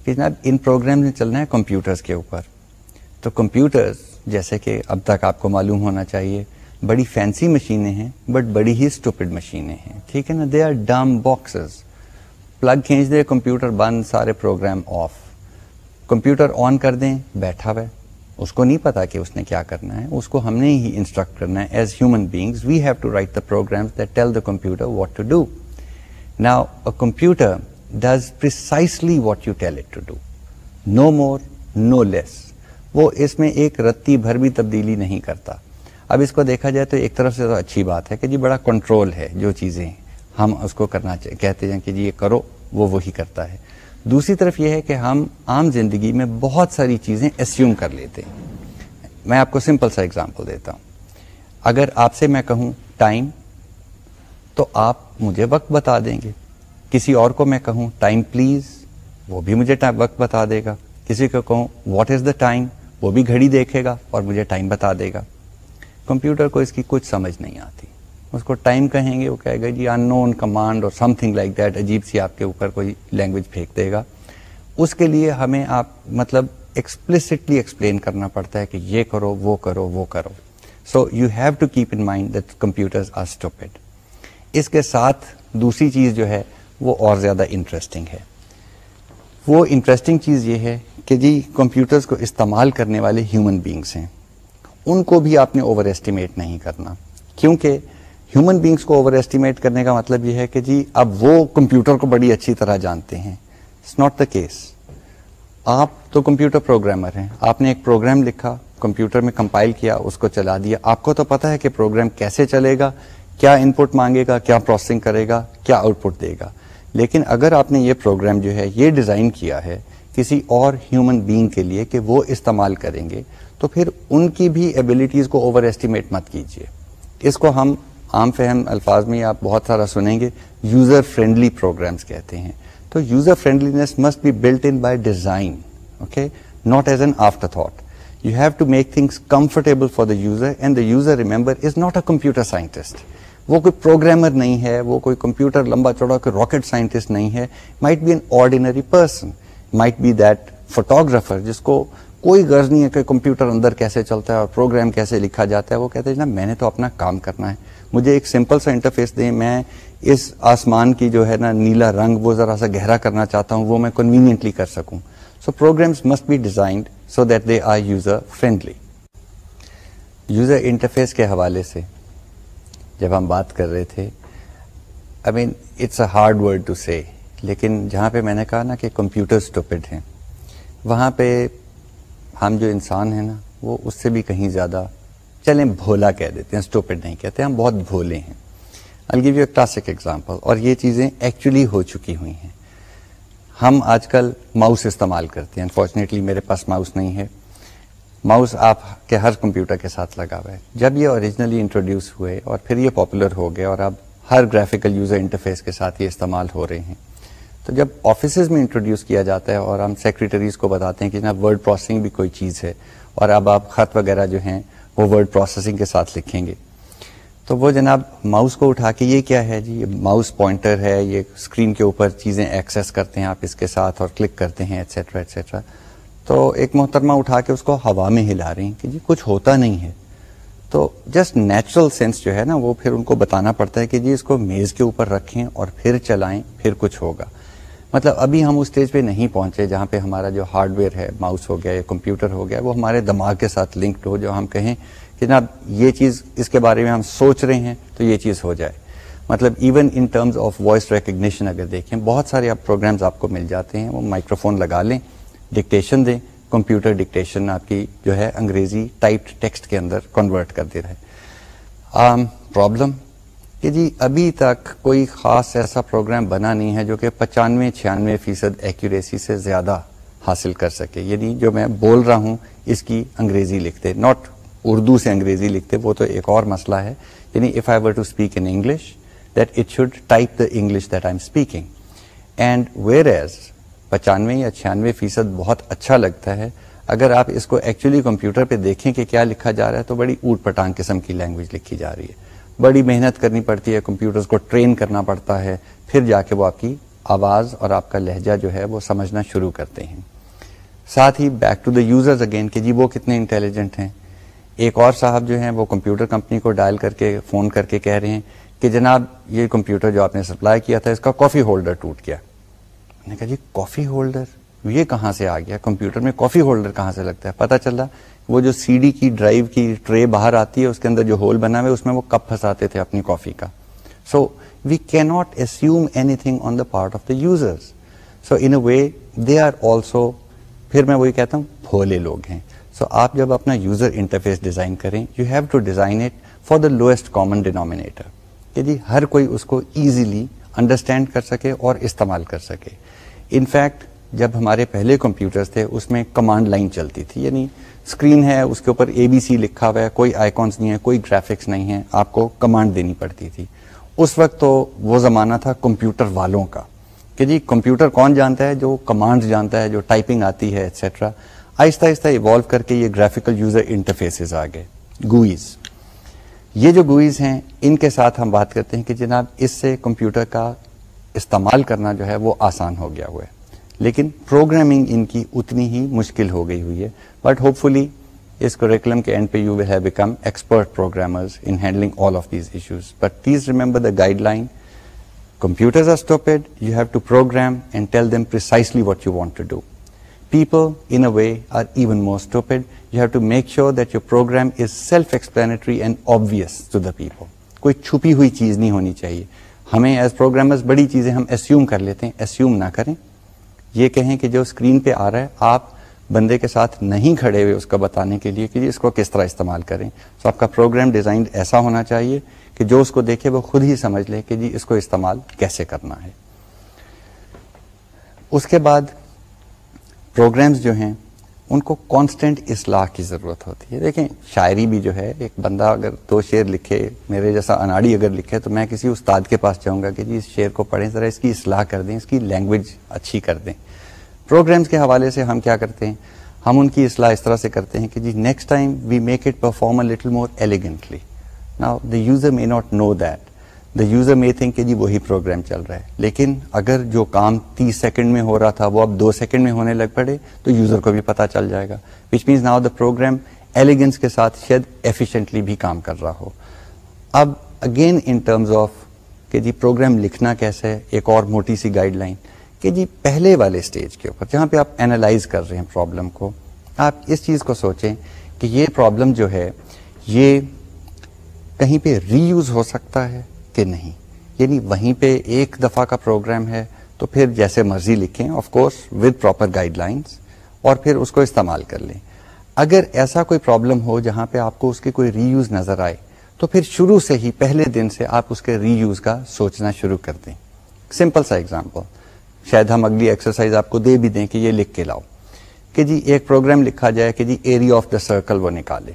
کہ جناب ان پروگرام نے چلنا ہے کمپیوٹرز کے اوپر۔ تو کمپیوٹرز جیسے کہ اب تک آپ کو معلوم ہونا چاہیے، بڑی فینسی مشینیں ہیں بٹ بڑی ہی اسٹوپڈ مشینیں ہیں۔ ٹھیک ہے نا؟ They are dumb boxes plug کھینچ دے کمپیوٹر بند، سارے پروگرام آف کمپیوٹر آن کر دیں، بیٹھا ہوا اس کو نہیں پتا کہ اس نے کیا کرنا ہے، اس کو ہم نے ہی انسٹرکٹ کرنا ہے. As human beings we have to write the program tell the computer what to do نا computer does precisely what you tell it to do no more no less وہ اس میں ایک رتی بھر بھی تبدیلی نہیں کرتا۔ اب اس کو دیکھا جائے تو ایک طرف سے تو اچھی بات ہے کہ جی بڑا کنٹرول ہے جو چیزیں ہم اس کو کرنا کہتے ہیں کہ جی یہ کرو، وہ وہی کرتا ہے۔ دوسری طرف یہ ہے کہ ہم عام زندگی میں بہت ساری چیزیں ایسیوم کر لیتے ہیں۔ میں آپ کو سمپل سا اگزامپل دیتا ہوں۔ اگر آپ سے میں کہوں ٹائم تو آپ مجھے وقت بتا دیں گے۔ کسی اور کو میں کہوں ٹائم پلیز وہ بھی مجھے وقت بتا دے گا۔ کسی کو کہوں واٹ از دا ٹائم وہ بھی گھڑی دیکھے گا اور مجھے ٹائم بتا دے گا۔ کمپیوٹر کو اس کی کچھ سمجھ نہیں آتی۔ اس کو ٹائم کہیں گے، وہ کہے گا جی ان نون کمانڈ اور سم تھنگ لائک دیٹ عجیب سی آپ کے اوپر کوئی لینگویج پھینک دے گا۔ اس کے لیے ہمیں آپ مطلب ایکسپلسٹلی ایکسپلین کرنا پڑتا ہے کہ یہ کرو، وہ کرو وہ کرو۔ So you have to keep in mind that computer are stupid اس کے ساتھ دوسری چیز جو ہے، وہ اور زیادہ انٹرسٹنگ ہے۔ وہ انٹرسٹنگ چیز یہ ہے کہ جی کمپیوٹرز کو استعمال کرنے والے ہیومن بینگس ہیں۔ ان کو بھی آپ نے اوور ایسٹیمیٹ نہیں کرنا۔ کیونکہ ہیومن بینگس کو اوور ایسٹیمیٹ کرنے کا مطلب یہ ہے کہ جی اب وہ کمپیوٹر کو بڑی اچھی طرح جانتے ہیں۔ اٹس ناٹ دا کیس آپ تو کمپیوٹر پروگرامر ہیں۔ آپ نے ایک پروگرام لکھا، کمپیوٹر میں کمپائل کیا، اس کو چلا دیا۔ آپ کو تو پتا ہے کہ پروگرام کیسے چلے گا، کیا ان پٹ مانگے گا، کیا پروسیسنگ کرے گا، کیا آؤٹ پٹ دے گا۔ لیکن اگر آپ نے یہ پروگرام جو ہے، یہ ڈیزائن کیا ہے کسی اور ہیومن بینگ کے لیے کہ وہ استعمال کریں گے، تو پھر ان کی بھی ایبلٹیز کو اوور ایسٹیمیٹ مت کیجیے اس کو ہم عام فہم الفاظ میں آپ بہت سارا سنیں گے یوزر فرینڈلی پروگرامس کہتے ہیں۔ تو user friendliness must be built in by design okay not as an afterthought you have to make things comfortable for the user and the user remember is not a computer scientist وہ کوئی programmer نہیں ہے، وہ کوئی computer لمبا چوڑا، کوئی rocket scientist نہیں ہے۔ Might be an ordinary person might be that photographer جس کو کوئی غرض نہیں ہے کہ کمپیوٹر اندر کیسے چلتا ہے اور پروگرام کیسے لکھا جاتا ہے۔ وہ کہتے ہیں، جناب، میں نے تو اپنا کام کرنا ہے۔ مجھے ایک سمپل سا انٹرفیس دیں، میں اس آسمان کی جو ہے نا نیلا رنگ وہ ذرا سا گہرا کرنا چاہتا ہوں، وہ میں کنوینئنٹلی کر سکوں۔ So programs must be designed so that they are user friendly user interface کے حوالے سے جب ہم بات کر رہے تھے I mean it's a hard word to say لیکن جہاں پہ میں نے کہا نا کہ کمپیوٹر اسٹوپڈ ہیں، وہاں پہ ہم جو انسان ہیں نا، وہ اس سے بھی کہیں زیادہ چلیں بھولا کہہ دیتے ہیں اسٹوپڈ نہیں کہتے، ہم بہت بھولے ہیں۔ الگیو یو کلاسک ایگزامپل اور یہ چیزیں ایکچولی ہو چکی ہوئی ہیں۔ ہم آج کل ماؤس استعمال کرتے ہیں۔ انفارچونیٹلی میرے پاس ماؤس نہیں ہے۔ ماؤس آپ کے ہر کمپیوٹر کے ساتھ لگا ہوا ہے۔ جب یہ اوریجنلی انٹروڈیوس ہوئے اور پھر یہ پاپولر ہو گئے اور اب ہر گرافیکل یوزر انٹرفیس کے ساتھ یہ استعمال ہو رہے ہیں۔ تو جب آفیسز میں انٹروڈیوس کیا جاتا ہے اور ہم سیکریٹریز کو بتاتے ہیں کہ جناب ورڈ پروسیسنگ بھی کوئی چیز ہے اور اب آپ خط وغیرہ جو ہیں وہ ورڈ پروسیسنگ کے ساتھ لکھیں گے۔ تو وہ جناب ماؤس کو اٹھا کے یہ کیا ہے جی؟ یہ ماؤس پوائنٹر ہے، یہ اسکرین کے اوپر چیزیں ایکسیس کرتے ہیں آپ اس کے ساتھ اور کلک کرتے ہیں ایٹسٹرا ایٹسٹرا تو ایک محترمہ اٹھا کے اس کو ہوا میں ہلا رہی ہیں کہ جی کچھ ہوتا نہیں ہے۔ تو جسٹ نیچرل سینس جو ہے نا، وہ پھر ان کو بتانا پڑتا ہے کہ جی اس کو میز کے اوپر رکھیں اور پھر چلائیں، پھر کچھ ہوگا۔ مطلب ابھی ہم اس اسٹیج پہ نہیں پہنچے جہاں پہ ہمارا جو ہارڈ ویئر ہے ماؤس ہو گیا یا کمپیوٹر ہو گیا، وہ ہمارے دماغ کے ساتھ لنکڈ ہو، جو ہم کہیں کہ جناب یہ چیز اس کے بارے میں ہم سوچ رہے ہیں تو یہ چیز ہو جائے۔ مطلب even in terms of voice recognition اگر دیکھیں، بہت سارے آپ پروگرامز آپ کو مل جاتے ہیں، وہ مائکرو فون لگا لیں ڈکٹیشن دیں کمپیوٹر ڈکٹیشن آپ کی جو ہے انگریزی ٹائپ ٹیکسٹ کے اندر کنورٹ کر دے رہے۔ پرابلم کہ جی ابھی تک کوئی خاص ایسا پروگرام بنا نہیں ہے جو کہ پچانوے، چھیانوے فیصد ایکوریسی سے زیادہ حاصل کر سکے۔ یعنی جو میں بول رہا ہوں، اس کی انگریزی لکھتے ناٹ اردو سے انگریزی لکھتے، وہ تو ایک اور مسئلہ ہے۔ یعنی if I were to speak in English that it should type the English that I am speaking and whereas پچانوے یا چھیانوے فیصد بہت اچھا لگتا ہے، اگر آپ اس کو ایکچولی کمپیوٹر پہ دیکھیں کہ کیا لکھا جا رہا ہے، تو بڑی اوٹ پٹانگ قسم کی لینگویج لکھی جا رہی ہے۔ بڑی محنت کرنی پڑتی ہے، کمپیوٹرز کو ٹرین کرنا پڑتا ہے، پھر جا کے وہ آپ کی آواز اور آپ کا لہجہ جو ہے وہ سمجھنا شروع کرتے ہیں۔ ساتھ ہی back to the users again کہ جی وہ کتنے انٹیلیجنٹ ہیں۔ ایک اور صاحب جو ہیں وہ کمپیوٹر کمپنی کو ڈائل کر کے، فون کر کے کہہ رہے ہیں کہ جناب یہ کمپیوٹر جو آپ نے سپلائی کیا تھا، اس کا کافی ہولڈر ٹوٹ گیا۔ میں نے کہا جی کافی ہولڈر یہ کہاں سے آ گیا؟ کمپیوٹر میں کافی ہولڈر کہاں سے لگتا ہے؟ پتا چلا وہ جو سی ڈی کی ڈرائیو کی ٹرے باہر آتی ہے، اس کے اندر جو ہول بنا ہوا ہے، اس میں وہ کپ پھنساتے تھے اپنی کافی کا۔ So we can not assume anything on the part of the users so in a way they are also پھر میں وہی کہتا ہوں، بھولے لوگ ہیں۔ سو آپ جب اپنا یوزر انٹرفیس ڈیزائن کریں you have to design it for the lowest common denominator کہ جی ہر کوئی اس کو ایزیلی انڈرسٹینڈ کر سکے اور استعمال کر سکے۔ انفیکٹ جب ہمارے پہلے کمپیوٹرز تھے، اس میں کمانڈ لائن چلتی تھی یعنی اسکرین ہے، اس کے اوپر اے بی سی لکھا ہوا ہے، کوئی آئیکونس نہیں ہے، کوئی گرافکس نہیں ہے، آپ کو کمانڈ دینی پڑتی تھی۔ اس وقت تو وہ زمانہ تھا کمپیوٹر والوں کا، کہ جی کمپیوٹر کون جانتا ہے؟ جو کمانڈ جانتا ہے، جو ٹائپنگ آتی ہے ایٹسٹرا آہستہ آہستہ ایوالو کر کے یہ گرافیکل یوزر انٹرفیسز آ گئے گوئیز یہ جو گوئیز ہیں، ان کے ساتھ ہم بات کرتے ہیں کہ جناب اس سے کمپیوٹر کا استعمال کرنا جو ہے، وہ آسان ہو گیا ہوا ہے۔ لیکن پروگرامنگ ان کی اتنی ہی مشکل ہو گئی ہوئی ہے۔ بٹ ہوپ فلی اس کریکولم کے اینڈ پہ you will have become expert programmers in handling all of these issues but please remember the guideline computers are stupid you have to program and tell them precisely what you want to do people in way are even more stupid you have to make sure that your program is self explanatory and obvious to the people کوئی چھپی ہوئی چیز نہیں ہونی چاہیے۔ ہمیں as programmers بڑی چیزیں ہم ایسیوم کر لیتے ہیں۔ ایسیوم نہ کریں۔ یہ کہیں کہ جو اسکرین پہ آ رہا ہے، آپ بندے کے ساتھ نہیں کھڑے ہوئے اس کا بتانے کے لیے کہ جی اس کو کس طرح استعمال کریں۔ سو آپ کا پروگرام ڈیزائن ایسا ہونا چاہیے کہ جو اس کو دیکھے وہ خود ہی سمجھ لے کہ جی اس کو استعمال کیسے کرنا ہے۔ اس کے بعد پروگرامز جو ہیں ان کو کانسٹنٹ اصلاح کی ضرورت ہوتی ہے۔ دیکھیں، شاعری بھی جو ہے، ایک بندہ اگر دو شعر لکھے، میرے جیسا اناڑی اگر لکھے، تو میں کسی استاد کے پاس چاہوں گا کہ جی اس شعر کو پڑھیں، ذرا اس کی اصلاح کر دیں، اس کی لینگویج اچھی کر دیں۔ پروگرامز کے حوالے سے ہم کیا کرتے ہیں؟ ہم ان کی اصلاح اس طرح سے کرتے ہیں کہ جی next time we make it perform a little more elegantly نا the user may not know that the user may think کہ جی وہی پروگرام چل رہا ہے۔ لیکن اگر جو کام تیس سیکنڈ میں ہو رہا تھا، وہ اب دو سیکنڈ میں ہونے لگ پڑے، تو یوزر کو بھی پتا چل جائے گا۔ Which means now the program elegance کے ساتھ شاید ایفیشینٹلی بھی کام کر رہا ہو۔ اب اگین ان ٹرمز آف کہ جی پروگرام لکھنا کیسے ہے، ایک اور موٹی سی گائیڈ لائن کہ جی پہلے والے اسٹیج کے اوپر، جہاں پہ آپ اینالائز کر رہے ہیں پرابلم کو، آپ اس چیز کو سوچیں کہ یہ پرابلم جو ہے، یہ کہیں پہ ری یوز ہو سکتا ہے کہ نہیں۔ یعنی وہیں پہ ایک دفعہ کا پروگرام ہے تو پھر جیسے مرضی لکھیں of course with proper guidelines اور پھر اس کو استعمال کر لیں۔ اگر ایسا کوئی پرابلم ہو جہاں پہ آپ کو اس کی کوئی ری یوز نظر آئے، تو پھر شروع سے ہی، پہلے دن سے آپ اس کے ری یوز کا سوچنا شروع کر دیں۔ سمپل سا ایگزامپل شاید ہم اگلی ایکسرسائز آپ کو دے بھی دیں کہ یہ لکھ کے لاؤ۔ کہ جی ایک پروگرام لکھا جائے کہ جی ایریا آف دا سرکل وہ نکالے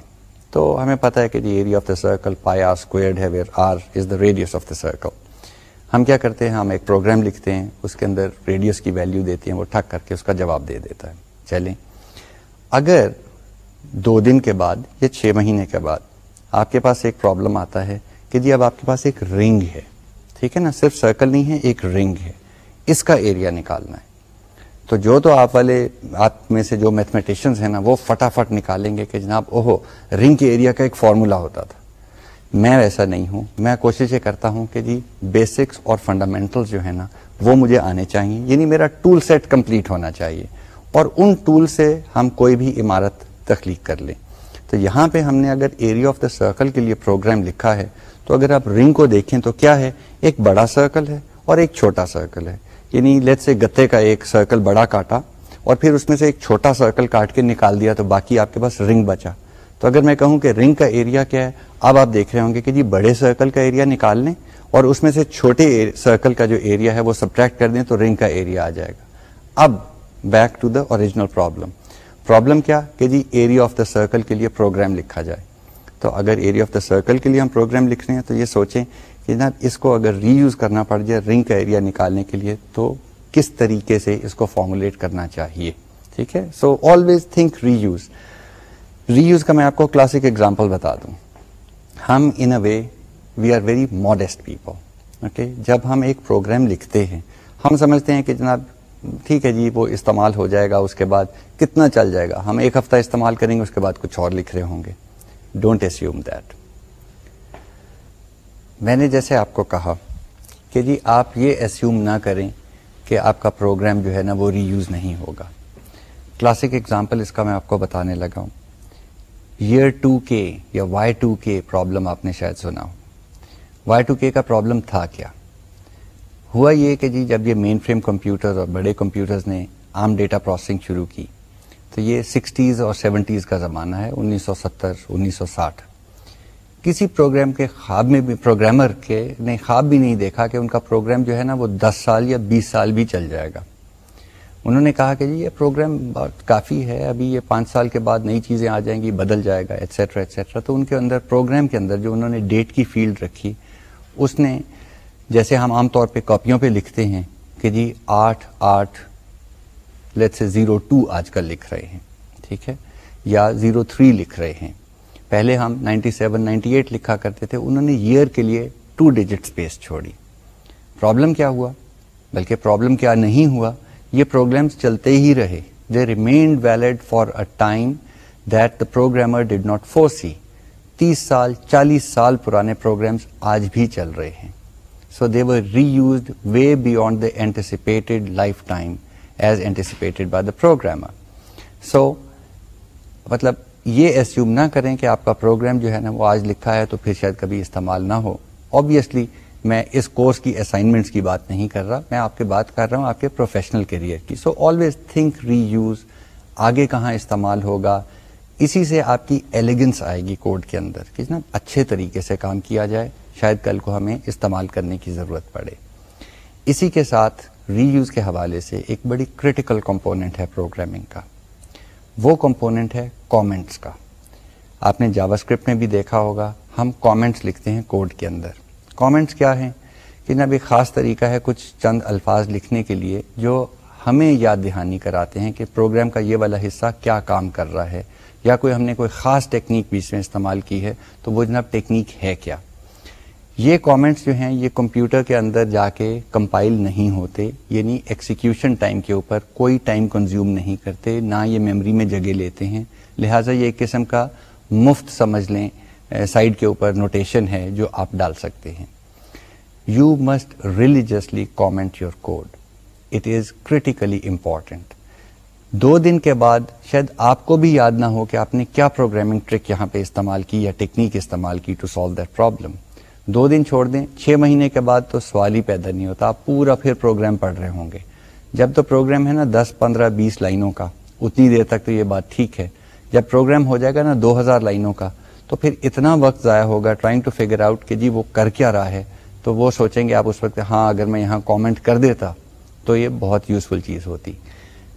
تو ہمیں پتا ہے کہ جی area of the circle pi r squared ہے where r is the radius of the circle ہم کیا کرتے ہیں، ہم ایک پروگرام لکھتے ہیں، اس کے اندر ریڈیس کی ویلیو دیتے ہیں، وہ ٹھک کر کے اس کا جواب دے دیتا ہے. چلیں. اگر دو دن کے بعد یا چھ مہینے کے بعد آپ کے پاس ایک پرابلم آتا ہے کہ جی اب آپ کے پاس ایک رنگ ہے. ٹھیک ہے نا؟ صرف سرکل نہیں ہے، ایک رنگ ہے. اس کا ایریا نکالنا ہے. تو جو تو آپ والے آپ میں سے جو میتھمیٹیشنز ہیں نا، وہ فٹافٹ نکالیں گے کہ جناب اوہو رنگ کے ایریا کا ایک فارمولا ہوتا تھا۔ میں ویسا نہیں ہوں۔ میں کوشش یہ کرتا ہوں کہ جی بیسکس اور فنڈامنٹل جو ہے نا، وہ مجھے آنے چاہیے یعنی میرا ٹول سیٹ کمپلیٹ ہونا چاہیے اور ان ٹول سے ہم کوئی بھی عمارت تخلیق کر لیں۔ تو یہاں پہ ہم نے اگر ایریا آف دا سرکل کے لیے پروگرام لکھا ہے، تو اگر آپ رنگ کو دیکھیں تو کیا ہے؟ ایک بڑا سرکل ہے اور ایک چھوٹا سرکل ہے۔ یعنی لیٹ سے گتے کا ایک سرکل بڑا کاٹا اور پھر اس میں سے ایک چھوٹا سرکل کاٹ کے نکال دیا تو باقی آپ کے پاس رنگ بچا۔ تو اگر میں کہوں کہ رنگ کا ایریا کیا ہے، اب آپ دیکھ رہے ہوں گے کہ جی بڑے سرکل کا ایریا نکال لیں اور اس میں سے چھوٹے سرکل کا جو ایریا ہے وہ سبٹریکٹ کر دیں تو رنگ کا ایریا آ جائے گا۔ اب back to the original problem problem کیا کہ جی ایریا آف دا سرکل کے لیے پروگرام لکھا جائے۔ تو اگر ایریا آف دا سرکل کے لیے ہم پروگرام لکھ رہے ہیں تو یہ سوچیں کہ جناب اس کو اگر ری یوز کرنا پڑ جائے رنگ کا ایریا نکالنے کے لیے تو کس طریقے سے اس کو فارمولیٹ کرنا چاہیے؟ ٹھیک ہے؟ So always think reuse reuse کا میں آپ کو کلاسک ایگزامپل بتا دوں. ہم in a way we are very modest people okay جب ہم ایک پروگرام لکھتے ہیں، ہم سمجھتے ہیں کہ جناب، ٹھیک ہے جی وہ استعمال ہو جائے گا، اس کے بعد کتنا چل جائے گا؟ ہم ایک ہفتہ استعمال کریں گے، اس کے بعد کچھ اور لکھ رہے ہوں گے. ڈونٹ ایسیوم دیٹ میں نے جیسے آپ کو کہا کہ جی آپ یہ ایسیوم نہ کریں کہ آپ کا پروگرام جو ہے نا وہ ری یوز نہیں ہوگا۔ کلاسک ایگزامپل اس کا میں آپ کو بتانے لگا ہوں۔ ایئر ٹو کے یا وائی ٹو کے پرابلم آپ نے شاید سنا ہو۔ وائی ٹو کے کا پرابلم تھا کیا؟ ہوا یہ کہ جی جب یہ مین فریم کمپیوٹر اور بڑے کمپیوٹرز نے عام ڈیٹا پروسیسنگ شروع کی تو یہ سکسٹیز اور سیونٹیز کا زمانہ ہے، انیس سو ستر، انیس سو ساٹھ۔ کسی پروگرام کے خواب میں بھی، پروگرامر کے نے خواب بھی نہیں دیکھا کہ ان کا پروگرام جو ہے نا وہ دس سال یا بیس سال بھی چل جائے گا۔ انہوں نے کہا کہ جی یہ پروگرام بہت کافی ہے، ابھی یہ پانچ سال کے بعد نئی چیزیں آ جائیں گی، بدل جائے گا ایٹسٹرا ایٹسٹرا تو ان کے اندر، پروگرام کے اندر جو انہوں نے ڈیٹ کی فیلڈ رکھی، اس نے جیسے ہم عام طور پہ کاپیوں پہ لکھتے ہیں کہ جی آٹھ آٹھ لیٹ سے زیرو ٹو آج کل لکھ رہے ہیں، ٹھیک ہے؟ یا زیرو تھری لکھ رہے ہیں۔ پہلے ہم 97 98 لکھا کرتے تھے، انہوں نے ایئر کے لیے ٹو ڈیجٹ اسپیس چھوڑی۔ پرابلم کیا ہوا؟ بلکہ پرابلم کیا نہیں ہوا، یہ پروگرامس چلتے ہی رہے۔ They remained valid for a time that the programmer did not foresee تیس سال، چالیس سال پرانے پروگرامس آج بھی چل رہے ہیں۔ So they were reused way beyond the anticipated lifetime as anticipated by the programmer so مطلب یہ ایسیوم نہ کریں کہ آپ کا پروگرام جو ہے نا وہ آج لکھا ہے تو پھر شاید کبھی استعمال نہ ہو۔ آبویسلی میں اس کورس کی اسائنمنٹس کی بات نہیں کر رہا، میں آپ کی بات کر رہا ہوں آپ کے پروفیشنل کیریئر کی۔ So always think reuse آگے کہاں استعمال ہوگا؟ اسی سے آپ کی ایلیگنس آئے گی کوڈ کے اندر، کہ جناب اچھے طریقے سے کام کیا جائے، شاید کل کو ہمیں استعمال کرنے کی ضرورت پڑے۔ اسی کے ساتھ ری یوز کے حوالے سے ایک بڑی کریٹیکل کمپوننٹ ہے پروگرامنگ کا۔ وہ کمپوننٹ ہے کامنٹس کا۔ آپ نے جاوا اسکرپٹ میں بھی دیکھا ہوگا، ہم کامنٹس لکھتے ہیں کوڈ کے اندر۔ کامنٹس کیا ہیں؟ کہ جناب، ایک خاص طریقہ ہے کچھ چند الفاظ لکھنے کے لیے جو ہمیں یاد دہانی کراتے ہیں کہ پروگرام کا یہ والا حصہ کیا کام کر رہا ہے۔ یا کوئی ہم نے کوئی خاص ٹیکنیک بیچ میں استعمال کی ہے، تو وہ جناب ٹیکنیک ہے کیا؟ یہ کامنٹس جو ہیں، یہ کمپیوٹر کے اندر جا کے کمپائل نہیں ہوتے یعنی ایکسیکیوشن ٹائم کے اوپر کوئی ٹائم کنزیوم نہیں کرتے، نہ یہ میموری میں جگہ لیتے ہیں۔ لہٰذا یہ ایک قسم کا مفت سمجھ لیں سائڈ کے اوپر نوٹیشن ہے جو آپ ڈال سکتے ہیں۔ You must religiously comment your code it is critically important دو دن کے بعد شاید آپ کو بھی یاد نہ ہو کہ آپ نے کیا پروگرامنگ ٹرک یہاں پہ استعمال کی یا ٹیکنیک استعمال کی ٹو سالو دیٹ پرابلم دو دن چھوڑ دیں، چھ مہینے کے بعد تو سوال ہی پیدا نہیں ہوتا، آپ پورا پھر پروگرام پڑھ رہے ہوں گے۔ جب تو پروگرام ہے نا دس، پندرہ، بیس لائنوں کا، اتنی دیر تک تو یہ بات ٹھیک ہے۔ جب پروگرام ہو جائے گا نا دو ہزار لائنوں کا، تو پھر اتنا وقت ضائع ہوگا ٹرائنگ ٹو فگر آؤٹ کہ جی وہ کر کیا رہا ہے، تو وہ سوچیں گے آپ اس وقت ہاں اگر میں یہاں کامنٹ کر دیتا تو یہ بہت یوزفل چیز ہوتی۔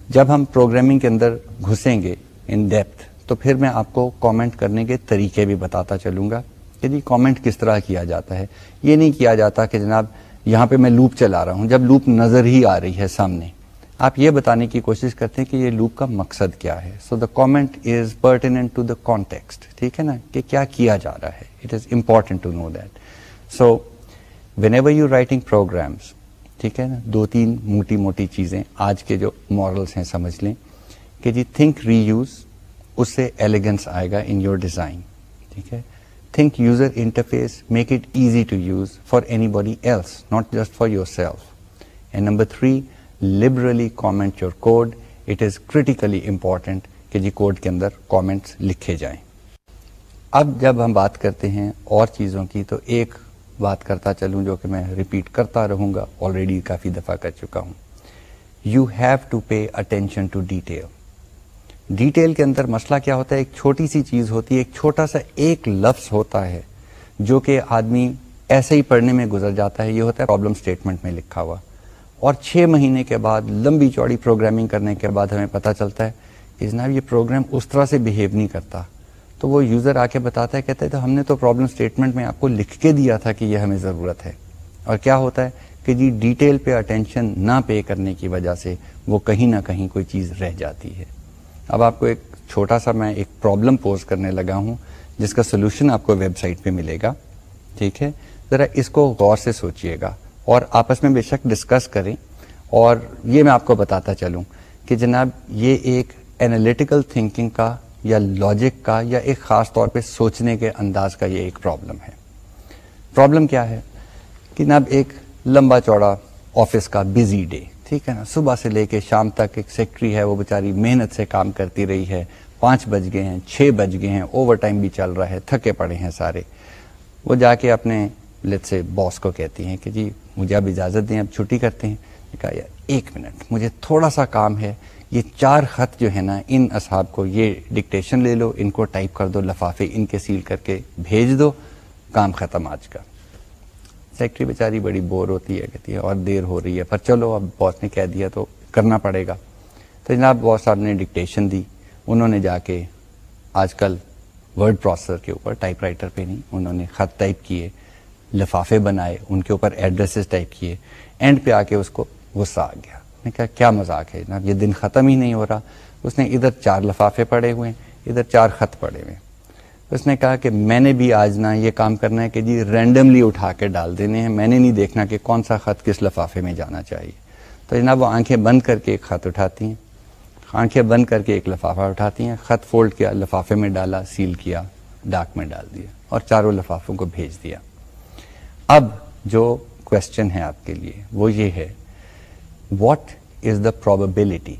جب ہم پروگرامنگ کے اندر گھسیں گے ان ڈیپتھ تو پھر میں آپ کو کامنٹ کرنے کے طریقے بھی بتاتا چلوں گا کہ جی کامنٹ کس طرح کیا جاتا ہے۔ یہ نہیں کیا جاتا کہ جناب یہاں پہ میں لوپ چلا رہا ہوں، جب لوپ نظر ہی آ رہی ہے سامنے۔ آپ یہ بتانے کی کوشش کرتے ہیں کہ یہ لوپ کا مقصد کیا ہے؟ So the comment is pertinent to the context ٹھیک ہے نا؟ کہ کیا کیا جا رہا ہے؟ It is important to know that so whenever you writing programs ٹھیک ہے نا؟ دو تین موٹی موٹی چیزیں آج کے جو ماڈلس ہیں، سمجھ لیں کہ جی تھنک ری یوز اس سے ایلیگنس آئے گا ان یور ڈیزائن ٹھیک ہے؟ Think user interface make it easy to use for anybody else not just for yourself and number three liberally comment your code it is critically important کہ جی code کے اندر comments لکھے جائیں۔ اب جب ہم بات کرتے ہیں اور چیزوں کی تو ایک بات کرتا چلوں جو کہ میں ریپیٹ کرتا رہوں گا آلریڈی کافی دفعہ کر چکا ہوں۔ You have to pay attention to detail detail کے اندر مسئلہ کیا ہوتا ہے؟ ایک چھوٹی سی چیز ہوتی ہے، ایک چھوٹا سا ایک لفظ ہوتا ہے جو کہ آدمی ایسے ہی پڑھنے میں گزر جاتا ہے۔ یہ ہوتا ہے پرابلم اسٹیٹمنٹ میں لکھا ہوا۔ اور چھ مہینے کے بعد لمبی چوڑی پروگرامنگ کرنے کے بعد ہمیں پتہ چلتا ہے کہ جناب یہ پروگرام اس طرح سے بہیو نہیں کرتا۔ تو وہ یوزر آ کے بتاتا ہے کہتے تو ہم نے تو پرابلم اسٹیٹمنٹ میں آپ کو لکھ کے دیا تھا کہ یہ ہمیں ضرورت ہے۔ اور کیا ہوتا ہے کہ جی ڈیٹیل پہ اٹینشن نہ پے کرنے کی وجہ سے وہ کہیں نہ کہیں کوئی چیز رہ جاتی ہے۔ اب آپ کو ایک چھوٹا سا میں ایک پرابلم پوز کرنے لگا ہوں، جس کا سولوشن آپ کو ویب سائٹ پہ ملے گا۔ ٹھیک ہے؟ ذرا اس کو غور سے سوچئے گا۔ اور آپس میں بے شک ڈسکس کریں اور یہ میں آپ کو بتاتا چلوں کہ جناب یہ ایک اینالیٹیکل تھنکنگ کا یا لاجک کا یا ایک خاص طور پہ سوچنے کے انداز کا یہ ایک پرابلم ہے۔ پرابلم کیا ہے؟ کہ نب ایک لمبا چوڑا آفس کا بزی ڈے ٹھیک ہے نا؟ صبح سے لے کے شام تک ایک سیکٹری ہے، وہ بیچاری محنت سے کام کرتی رہی ہے۔ پانچ بج گئے ہیں، چھ بج گئے ہیں اوور ٹائم بھی چل رہا ہے، تھکے پڑے ہیں سارے۔ وہ جا کے اپنے لت سے باس کو کہتی ہیں کہ جی مجھے اب اجازت دیں، اب چھٹی کرتے ہیں۔ کہا، یار، ایک منٹ، مجھے تھوڑا سا کام ہے۔ یہ چار خط جو ہے نا، ان اصحاب کو یہ ڈکٹیشن لے لو، ان کو ٹائپ کر دو، لفافے ان کے سیل کر کے بھیج دو، کام ختم آج کا۔ سیکٹری بیچاری بڑی بور ہوتی ہے، کہتی ہے، اور دیر ہو رہی ہے، پر چلو، اب باس نے کہہ دیا تو کرنا پڑے گا۔ تو جناب باس صاحب نے ڈکٹیشن دی، انہوں نے جا کے آج کل ورڈ پروسیسر کے اوپر ٹائپ رائٹر پہ نہیں، انہوں نے خط ٹائپ کیے۔ لفافے بنائے، ان کے اوپر ایڈریسز ٹائپ کیے اینڈ پہ آ کے اس کو غصہ آ گیا۔ نے کہا، کیا مذاق ہے جناب؟ یہ دن ختم ہی نہیں ہو رہا۔ اس نے ادھر چار لفافے پڑے ہوئے ادھر چار خط پڑے ہوئے اس نے کہا کہ میں نے بھی آج نہ یہ کام کرنا ہے کہ جی رینڈملی اٹھا کے ڈال دینے ہیں۔ میں نے نہیں دیکھنا کہ کون سا خط کس لفافے میں جانا چاہیے۔ تو جناب، وہ آنکھیں بند کر کے ایک خط اٹھاتی ہیں۔ آنکھیں بند کر کے ایک لفافہ اٹھاتی ہیں۔ خط فولڈ کیا، لفافے میں ڈالا سیل کیا، ڈاک میں ڈال دیا اور چاروں لفافوں کو بھیج دیا۔ اب جو کوشچن ہے آپ کے لیے، وہ یہ ہے what is the probability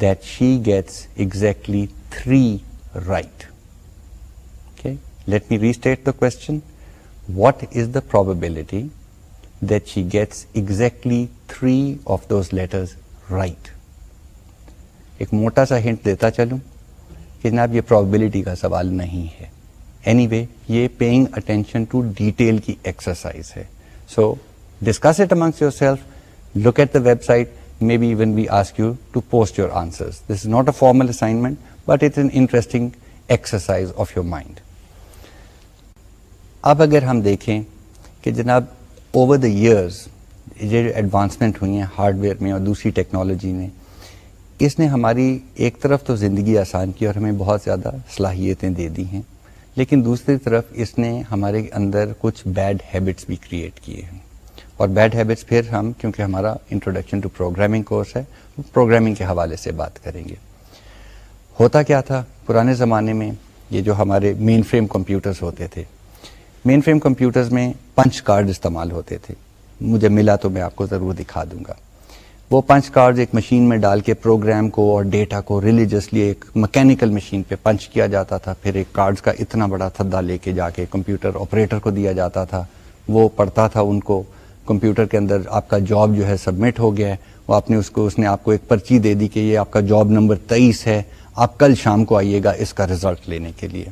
that she gets exactly three right let me restate the question what is the probability that she gets exactly three of those letters right ایک موٹا سا ہنٹ دیتا چلوں کہ جناب یہ پرابلٹی کا سوال نہیں ہے۔ اینی وے یہ پیئنگ اٹینشن ٹو ڈیٹیل کی ایکسرسائز ہے. So discuss it amongst yourself look at the website maybe even we ask you to post your answer this is not a formal assignment but it an interesting exercise of your mind اب اگر ہم دیکھیں کہ جناب over the years یہ جو advancement ہوئی ہیں ہارڈ ویئر میں اور دوسری ٹیکنالوجی میں، اس نے ہماری ایک طرف تو زندگی آسان کی اور ہمیں بہت زیادہ صلاحیتیں دے دی ہیں. لیکن دوسری طرف اس نے ہمارے اندر کچھ بیڈ ہیبٹس بھی کریٹ کیے ہیں۔ اور بیڈ ہیبٹس پھر ہم، کیونکہ ہمارا انٹروڈکشن ٹو پروگرامنگ کورس ہے پروگرامنگ کے حوالے سے بات کریں گے۔ ہوتا کیا تھا؟ پرانے زمانے میں یہ جو ہمارے مین فریم کمپیوٹرز ہوتے تھے مین فریم کمپیوٹرز میں پنچ کارڈ استعمال ہوتے تھے۔ مجھے ملا تو میں آپ کو ضرور دکھا دوں گا۔ وہ پنچ کارڈ ایک مشین میں ڈال کے پروگرام کو اور ڈیٹا کو ریلیجسلی ایک مکینیکل مشین پہ پنچ کیا جاتا تھا۔ پھر ایک کارڈز کا اتنا بڑا تھدا لے کے جا کے کمپیوٹر آپریٹر کو دیا جاتا تھا۔ وہ پڑھتا تھا ان کو۔ کمپیوٹر کے اندر آپ کا جاب جو ہے سبمٹ ہو گیا ہے۔ وہ آپ نے اس کو، اس نے آپ کو ایک پرچی دے دی کہ یہ آپ کا جاب نمبر تیئیس ہے۔ آپ کل شام کو آئیے گا اس کا ریزلٹ لینے کے لیے۔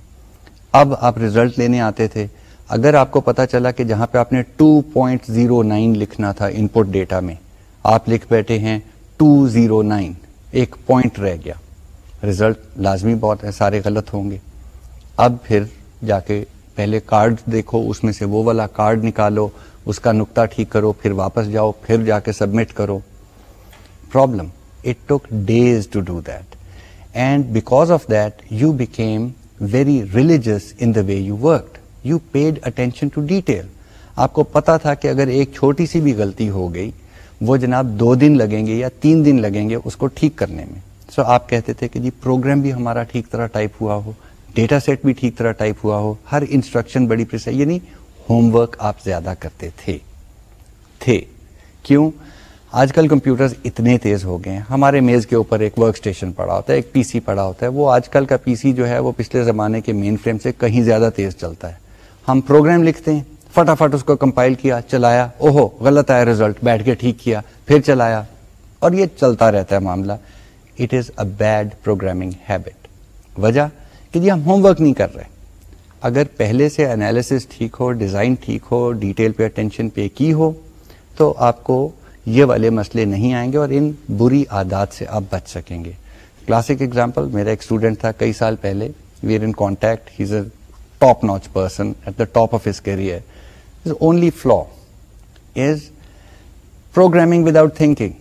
اب آپ ریزلٹ لینے آتے تھے۔ اگر آپ کو پتا چلا کہ جہاں پہ آپ نے 2.09 لکھنا تھا ان پٹ ڈیٹا میں آپ لکھ بیٹھے ہیں 209 ایک پوائنٹ رہ گیا۔ ریزلٹ لازمی بہت ہے، سارے غلط ہوں گے۔ اب پھر جا کے پہلے کارڈ دیکھو، اس میں سے وہ والا کارڈ نکالو، اس کا نقطہ ٹھیک کرو، پھر واپس جاؤ، پھر جا کے سبمٹ کرو۔ Problem it took days to do that and because of that you became very religious in the way you worked you paid attention to detail آپ کو پتا تھا کہ اگر ایک چھوٹی سی بھی غلطی ہو گئی وہ جناب دو دن لگیں گے یا تین دن لگیں گے اس کو ٹھیک کرنے میں۔ سو so آپ کہتے تھے کہ جی پروگرام بھی ہمارا ٹھیک طرح ٹائپ ہوا ہو ڈیٹا سیٹ بھی ٹھیک طرح ٹائپ ہوا ہو، ہر انسٹرکشن بڑی پریس یعنی ہوم ورک آپ زیادہ کرتے تھے۔ تھے۔ کیوں؟ آج کل کمپیوٹرز اتنے تیز ہو گئے ہیں۔ ہمارے میز کے اوپر ایک ورک اسٹیشن پڑا ہوتا ہے، ایک پی سی پڑا ہوتا ہے۔ وہ آج کل کا پی سی جو ہے، وہ پچھلے زمانے کے مین فریم سے کہیں زیادہ تیز چلتا ہے۔ ہم پروگرام لکھتے ہیں فٹافٹ اس کو کمپائل کیا چلایا اوہو غلط آیا ریزلٹ بیٹھ کے ٹھیک کیا پھر چلایا اور یہ چلتا رہتا ہے معاملہ it is a bad programming habit وجہ کہ جی ہم ہوم ورک نہیں کر رہے اگر پہلے سے انالیسس ٹھیک ہو ڈیزائن ٹھیک ہو ڈیٹیل پہ اٹینشن پے کی ہو تو آپ کو یہ والے مسئلے نہیں آئیں گے اور ان بری عادات سے آپ بچ سکیں گے کلاسک ایگزامپل میرا ایک اسٹوڈنٹ تھا کئی سال پہلے we are in contact has a top notch person at the top of his career only flaw is programming without thinking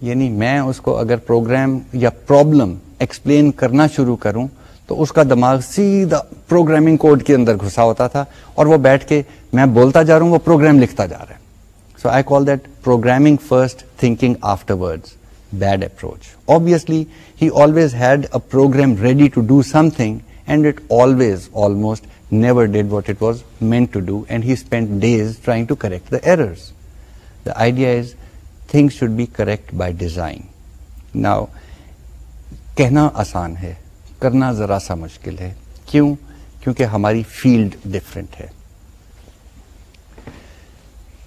یعنی میں اس کو اگر پروگرام یا پرابلم ایکسپلین کرنا شروع کروں تو اس کا دماغ سیدھا پروگرامنگ کوڈ کے اندر گھسا ہوتا تھا اور وہ بیٹھ کے میں بولتا جا رہا ہوں، وہ پروگرام لکھتا جا رہا ہے۔ So I call that programming first thinking afterward bad approach obviously he always had a program ready to do something and it always almost never did what it was meant to do and he spend days trying to correct the errors the idea is things should be correct by design now کہنا آسان ہے کرنا ذرا سا مشکل ہے کیوں کیونکہ ہماری فیلڈ ڈفرینٹ ہے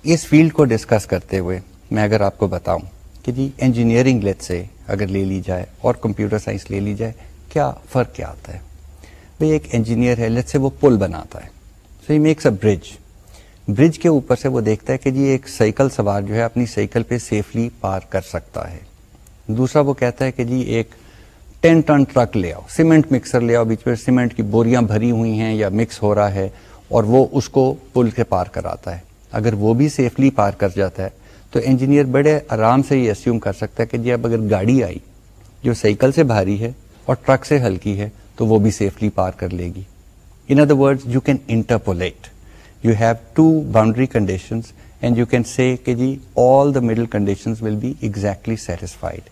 اس فیلڈ کو ڈسکس کرتے ہوئے میں اگر آپ کو بتاؤں کہ جی انجینئرنگ لیٹ سے اگر لے لی جائے اور کمپیوٹر سائنس لے لی جائے کیا فرق کیا آتا ہے بھائی ایک انجینئر ہے لیٹ سے وہ پل بناتا ہے۔ سو ہی میکس اے برج برج کے اوپر سے وہ دیکھتا ہے کہ جی ایک سائیکل سوار جو ہے اپنی سائیکل پہ سیفلی پار کر سکتا ہے۔ دوسرا وہ کہتا ہے کہ جی ایک ٹین ٹن ٹرک لے آؤ سیمنٹ مکسر لے آؤ، بیچ میں سیمنٹ کی بوریاں بھری ہوئی ہیں یا مکس ہو رہا ہے اور وہ اس کو پل کے پار کراتا ہے۔ اگر وہ بھی سیفلی پار کر جاتا ہے تو انجینئر بڑے آرام سے یہ اسیوم کر سکتا ہے کہ جی اب اگر گاڑی آئی جو سائیکل سے بھاری ہے اور ٹرک سے ہلکی ہے تو وہ بھی سیفلی پار کر لے گی۔ In other word you can interpolate you have to boundary condition and you can see کہ جی all the middle condition will be exactly satisfied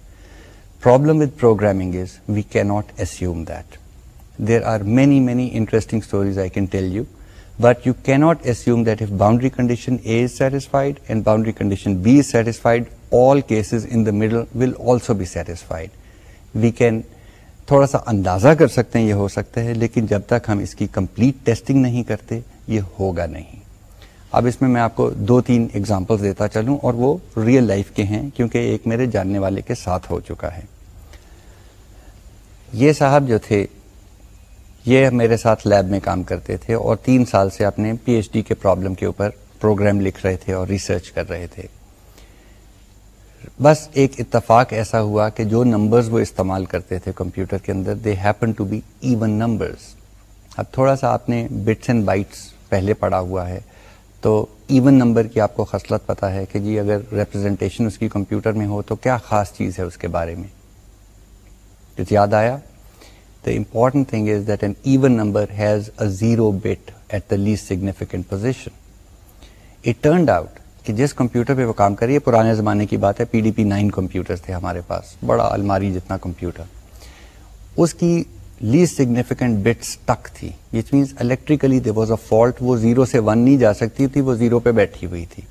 problem with programming is we can not assume that there are many many interesting stories I can tell you But you cannot assume that if boundary condition A is satisfied and boundary condition B is satisfied, all cases in the middle will also be satisfied. We can تھوڑا سا اندازہ کر سکتے ہیں، یہ ہو سکتا ہے، لیکن جب تک ہم اس کی کمپلیٹ ٹیسٹنگ نہیں کرتے، یہ ہوگا نہیں۔ اب اس میں میں آپ کو دو تین ایگزامپل دیتا چلوں اور وہ ریئل لائف کے ہیں، کیونکہ ایک میرے جاننے والے کے ساتھ ہو چکا ہے۔ یہ صاحب جو تھے، یہ میرے ساتھ لیب میں کام کرتے تھے اور تین سال سے اپنے پی ایچ ڈی کے پرابلم کے اوپر پروگرام لکھ رہے تھے اور ریسرچ کر رہے تھے۔ بس ایک اتفاق ایسا ہوا کہ جو نمبرز وہ استعمال کرتے تھے کمپیوٹر کے اندر they happen to be even numbers اب تھوڑا سا آپ نے بٹس اینڈ بائٹس پہلے پڑھا ہوا ہے، تو ایون نمبر کی آپ کو خصلت پتا ہے کہ جی اگر ریپرزینٹیشن اس کی کمپیوٹر میں ہو تو کیا خاص چیز ہے اس کے بارے میں۔ کچھ یاد آیا؟ The important thing is that an even number has a zero bit at the least significant position it turned out کہ جس کمپیوٹر پہ وہ کام کریے پرانے زمانے کی بات ہے، P D P nine computer تھے ہمارے پاس، بڑا الماری جتنا کمپیوٹر۔ اس کی لیسٹ سگنیفیکینٹ بٹس ٹک تھی which means electrically there was a fault وہ زیرو سے ون نہیں جا سکتی تھی، وہ زیرو پہ بیٹھی ہوئی تھی۔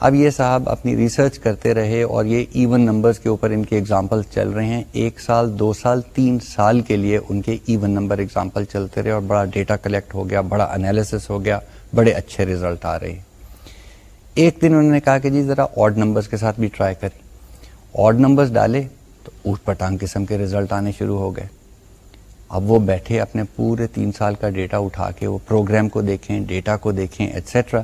اب یہ صاحب اپنی ریسرچ کرتے رہے اور یہ ایون نمبرز کے اوپر ان کے ایگزامپل چل رہے ہیں۔ ایک سال، دو سال، تین سال کے لیے ان کے ایون نمبر ایگزامپل چلتے رہے اور بڑا ڈیٹا کلیکٹ ہو گیا، بڑا انالیسس ہو گیا، بڑے اچھے ریزلٹ آ رہے ہیں۔ ایک دن انہوں نے کہا کہ جی ذرا آڈ نمبرز کے ساتھ بھی ٹرائی کریں۔ آڈ نمبرز ڈالے تو اوٹ پٹانگ قسم کے ریزلٹ آنے شروع ہو گئے۔ اب وہ بیٹھے اپنے پورے تین سال کا ڈیٹا اٹھا کے، وہ پروگرام کو دیکھیں ڈیٹا کو دیکھیں etcetera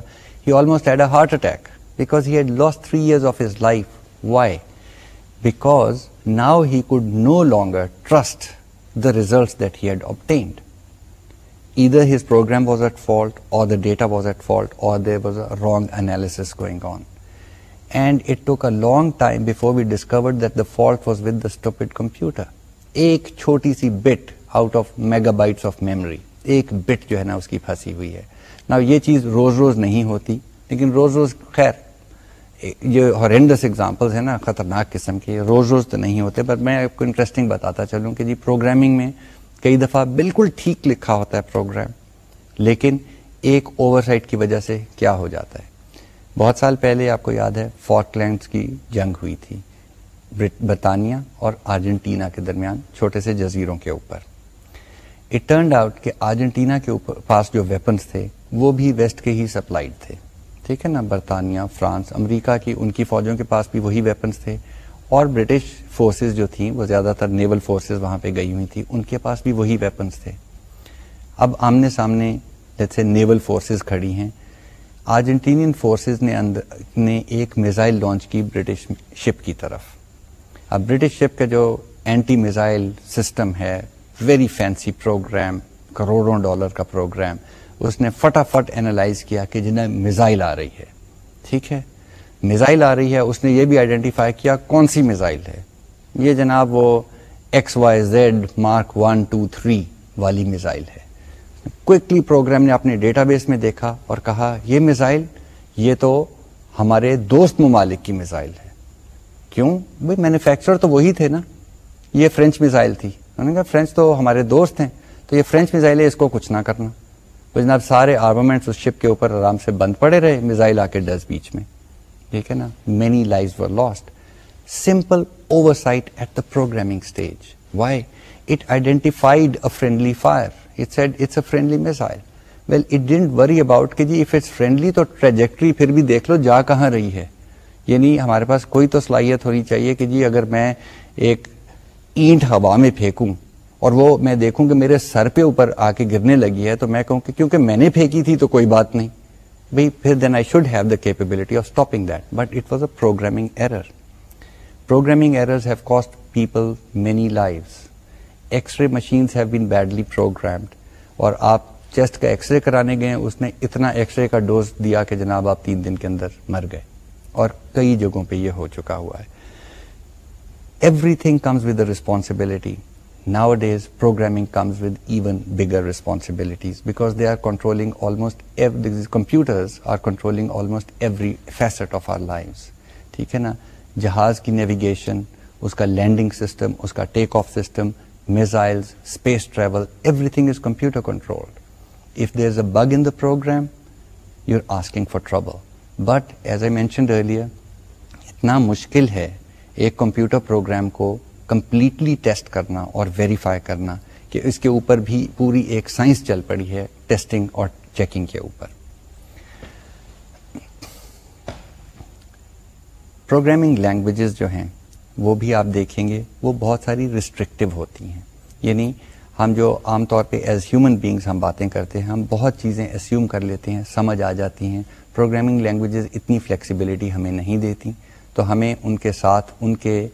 he almost had a heart attack because he had lost three years of his life why because now he could no longer trust the result that he had obtained. Either his program was at fault or the data was at fault or there was a wrong analysis going on. And it took a long time before we discovered that the fault was with the stupid computer. ایک چھوٹی سی bit out of megabytes of memory ایک bit جو ہے نا اس کی پھنسی ہوئی ہے نا یہ چیز روز روز نہیں ہوتی لیکن روز روز خیر یہ ہارینڈس ایگزامپل ہے نا خطرناک قسم کے روز روز تو نہیں ہوتے پر میں آپ کو انٹرسٹنگ بتاتا چلوں کہ جی پروگرامنگ میں کئی دفعہ بالکل ٹھیک لکھا ہوتا ہے پروگرام لیکن ایک اوور سائٹ کی وجہ سے کیا ہو جاتا ہے؟ بہت سال پہلے آپ کو یاد ہے فارکلینڈس کی جنگ ہوئی تھی برطانیہ اور ارجنٹینا کے درمیان، چھوٹے سے جزیروں کے اوپر۔ اٹ ٹرنڈ آؤٹ کہ ارجنٹینا کے اوپر پاس جو ویپنس تھے، وہ بھی ویسٹ کے ہی سپلائڈ تھے۔ ٹھیک ہے نا؟ برطانیہ، فرانس، امریکہ کی، ان کی فوجوں کے پاس بھی وہی ویپنس تھے۔ اور برٹش فورسز جو تھیں، وہ زیادہ تر نیول فورسز وہاں پہ گئی ہوئی تھی ان کے پاس بھی وہی ویپنس تھے۔ اب آمنے سامنے جیسے نیول فورسز کھڑی ہیں۔ ارجنٹینین فورسز نے نے ایک میزائل لانچ کی برٹش شپ کی طرف۔ اب برٹش شپ کا جو اینٹی میزائل سسٹم ہے ویری فینسی پروگرام کروڑوں ڈالر کا پروگرام اس نے فٹافٹ اینالائز کیا کہ جنہیں میزائل آ رہی ہے۔ ٹھیک ہے؟ میزائل آ رہی ہے، اس نے یہ بھی آئیڈینٹیفائی کیا کون سی میزائل ہے۔ یہ جناب وہ X Y Z mark one two three والی میزائل ہے۔ کوئکلی پروگرام نے اپنے ڈیٹا بیس میں دیکھا اور کہا، یہ میزائل، یہ تو ہمارے دوست ممالک کی میزائل ہے۔ کیوں؟ بھائی مینوفیکچر تو وہی تھے نا۔ یہ فرینچ میزائل تھی۔ انہوں نے کہا فرینچ تو ہمارے دوست ہیں، تو یہ فرینچ میزائل ہے، اس کو کچھ نہ کرنا۔ تو جناب، سارے آرمامنٹ اس شپ کے اوپر آرام سے بند پڑے رہے، میزائل آ کے ڈس بیچ میں۔ ٹھیک ہے نا؟ Many life were lost simple oversight at the programming stage why it identified a friendly fire it said it's a friendly missile well it didn't worry about کہ جی اف اٹس فرینڈلی تو trajectory پھر بھی دیکھ لو جا کہاں رہی ہے یعنی ہمارے پاس کوئی تو صلاحیت ہونی چاہیے کہ جی اگر میں ایک اینٹ ہوا میں پھینکوں اور وہ میں دیکھوں کہ میرے سر پہ اوپر آ کے گرنے لگی ہے تو میں کہوں کہ کیونکہ میں نے پھینکی تھی تو کوئی بات نہیں بھائی پھر then I should have the capability of stopping that but it was a programming error programming errors have cost people many life X ray machines have been badly programmed اور آپ چیسٹ کا ایکس رے کرانے گئے، اس نے اتنا X ray کا dose دیا کہ جناب آپ تین دن کے اندر مر گئے. اور کئی جگہوں پہ یہ ہو چکا ہوا ہے. Everything comes with responsibility nowadays programming comes with even bigger responsibilities because they are controlling almost computers are controlling almost every facet of our life ٹھیک ہے نا؟ جہاز کی نیویگیشن اس کا لینڈنگ سسٹم اس کا take off system missiles space travel everything is computer control if there is a bug in the program you are asking for trouble but as I mentioned earlier اتنا مشکل ہے ایک computer program کو completely test کرنا اور verify کرنا کہ اس کے اوپر بھی پوری ایک سائنس چل پڑی ہے ٹیسٹنگ اور چیکنگ کے اوپر۔ پروگرامنگ لینگویجز جو ہیں، وہ بھی آپ دیکھیں گے، وہ بہت ساری ریسٹرکٹیو ہوتی ہیں۔ یعنی ہم جو عام طور پہ ایز ہیومن بینگس ہم باتیں کرتے ہیں، ہم بہت چیزیں اسیوم کر لیتے ہیں، سمجھ آ جاتی ہیں۔ پروگرامنگ لینگویجز اتنی فلیکسیبلٹی ہمیں نہیں دیتی، تو ہمیں ان کے ساتھ ان کے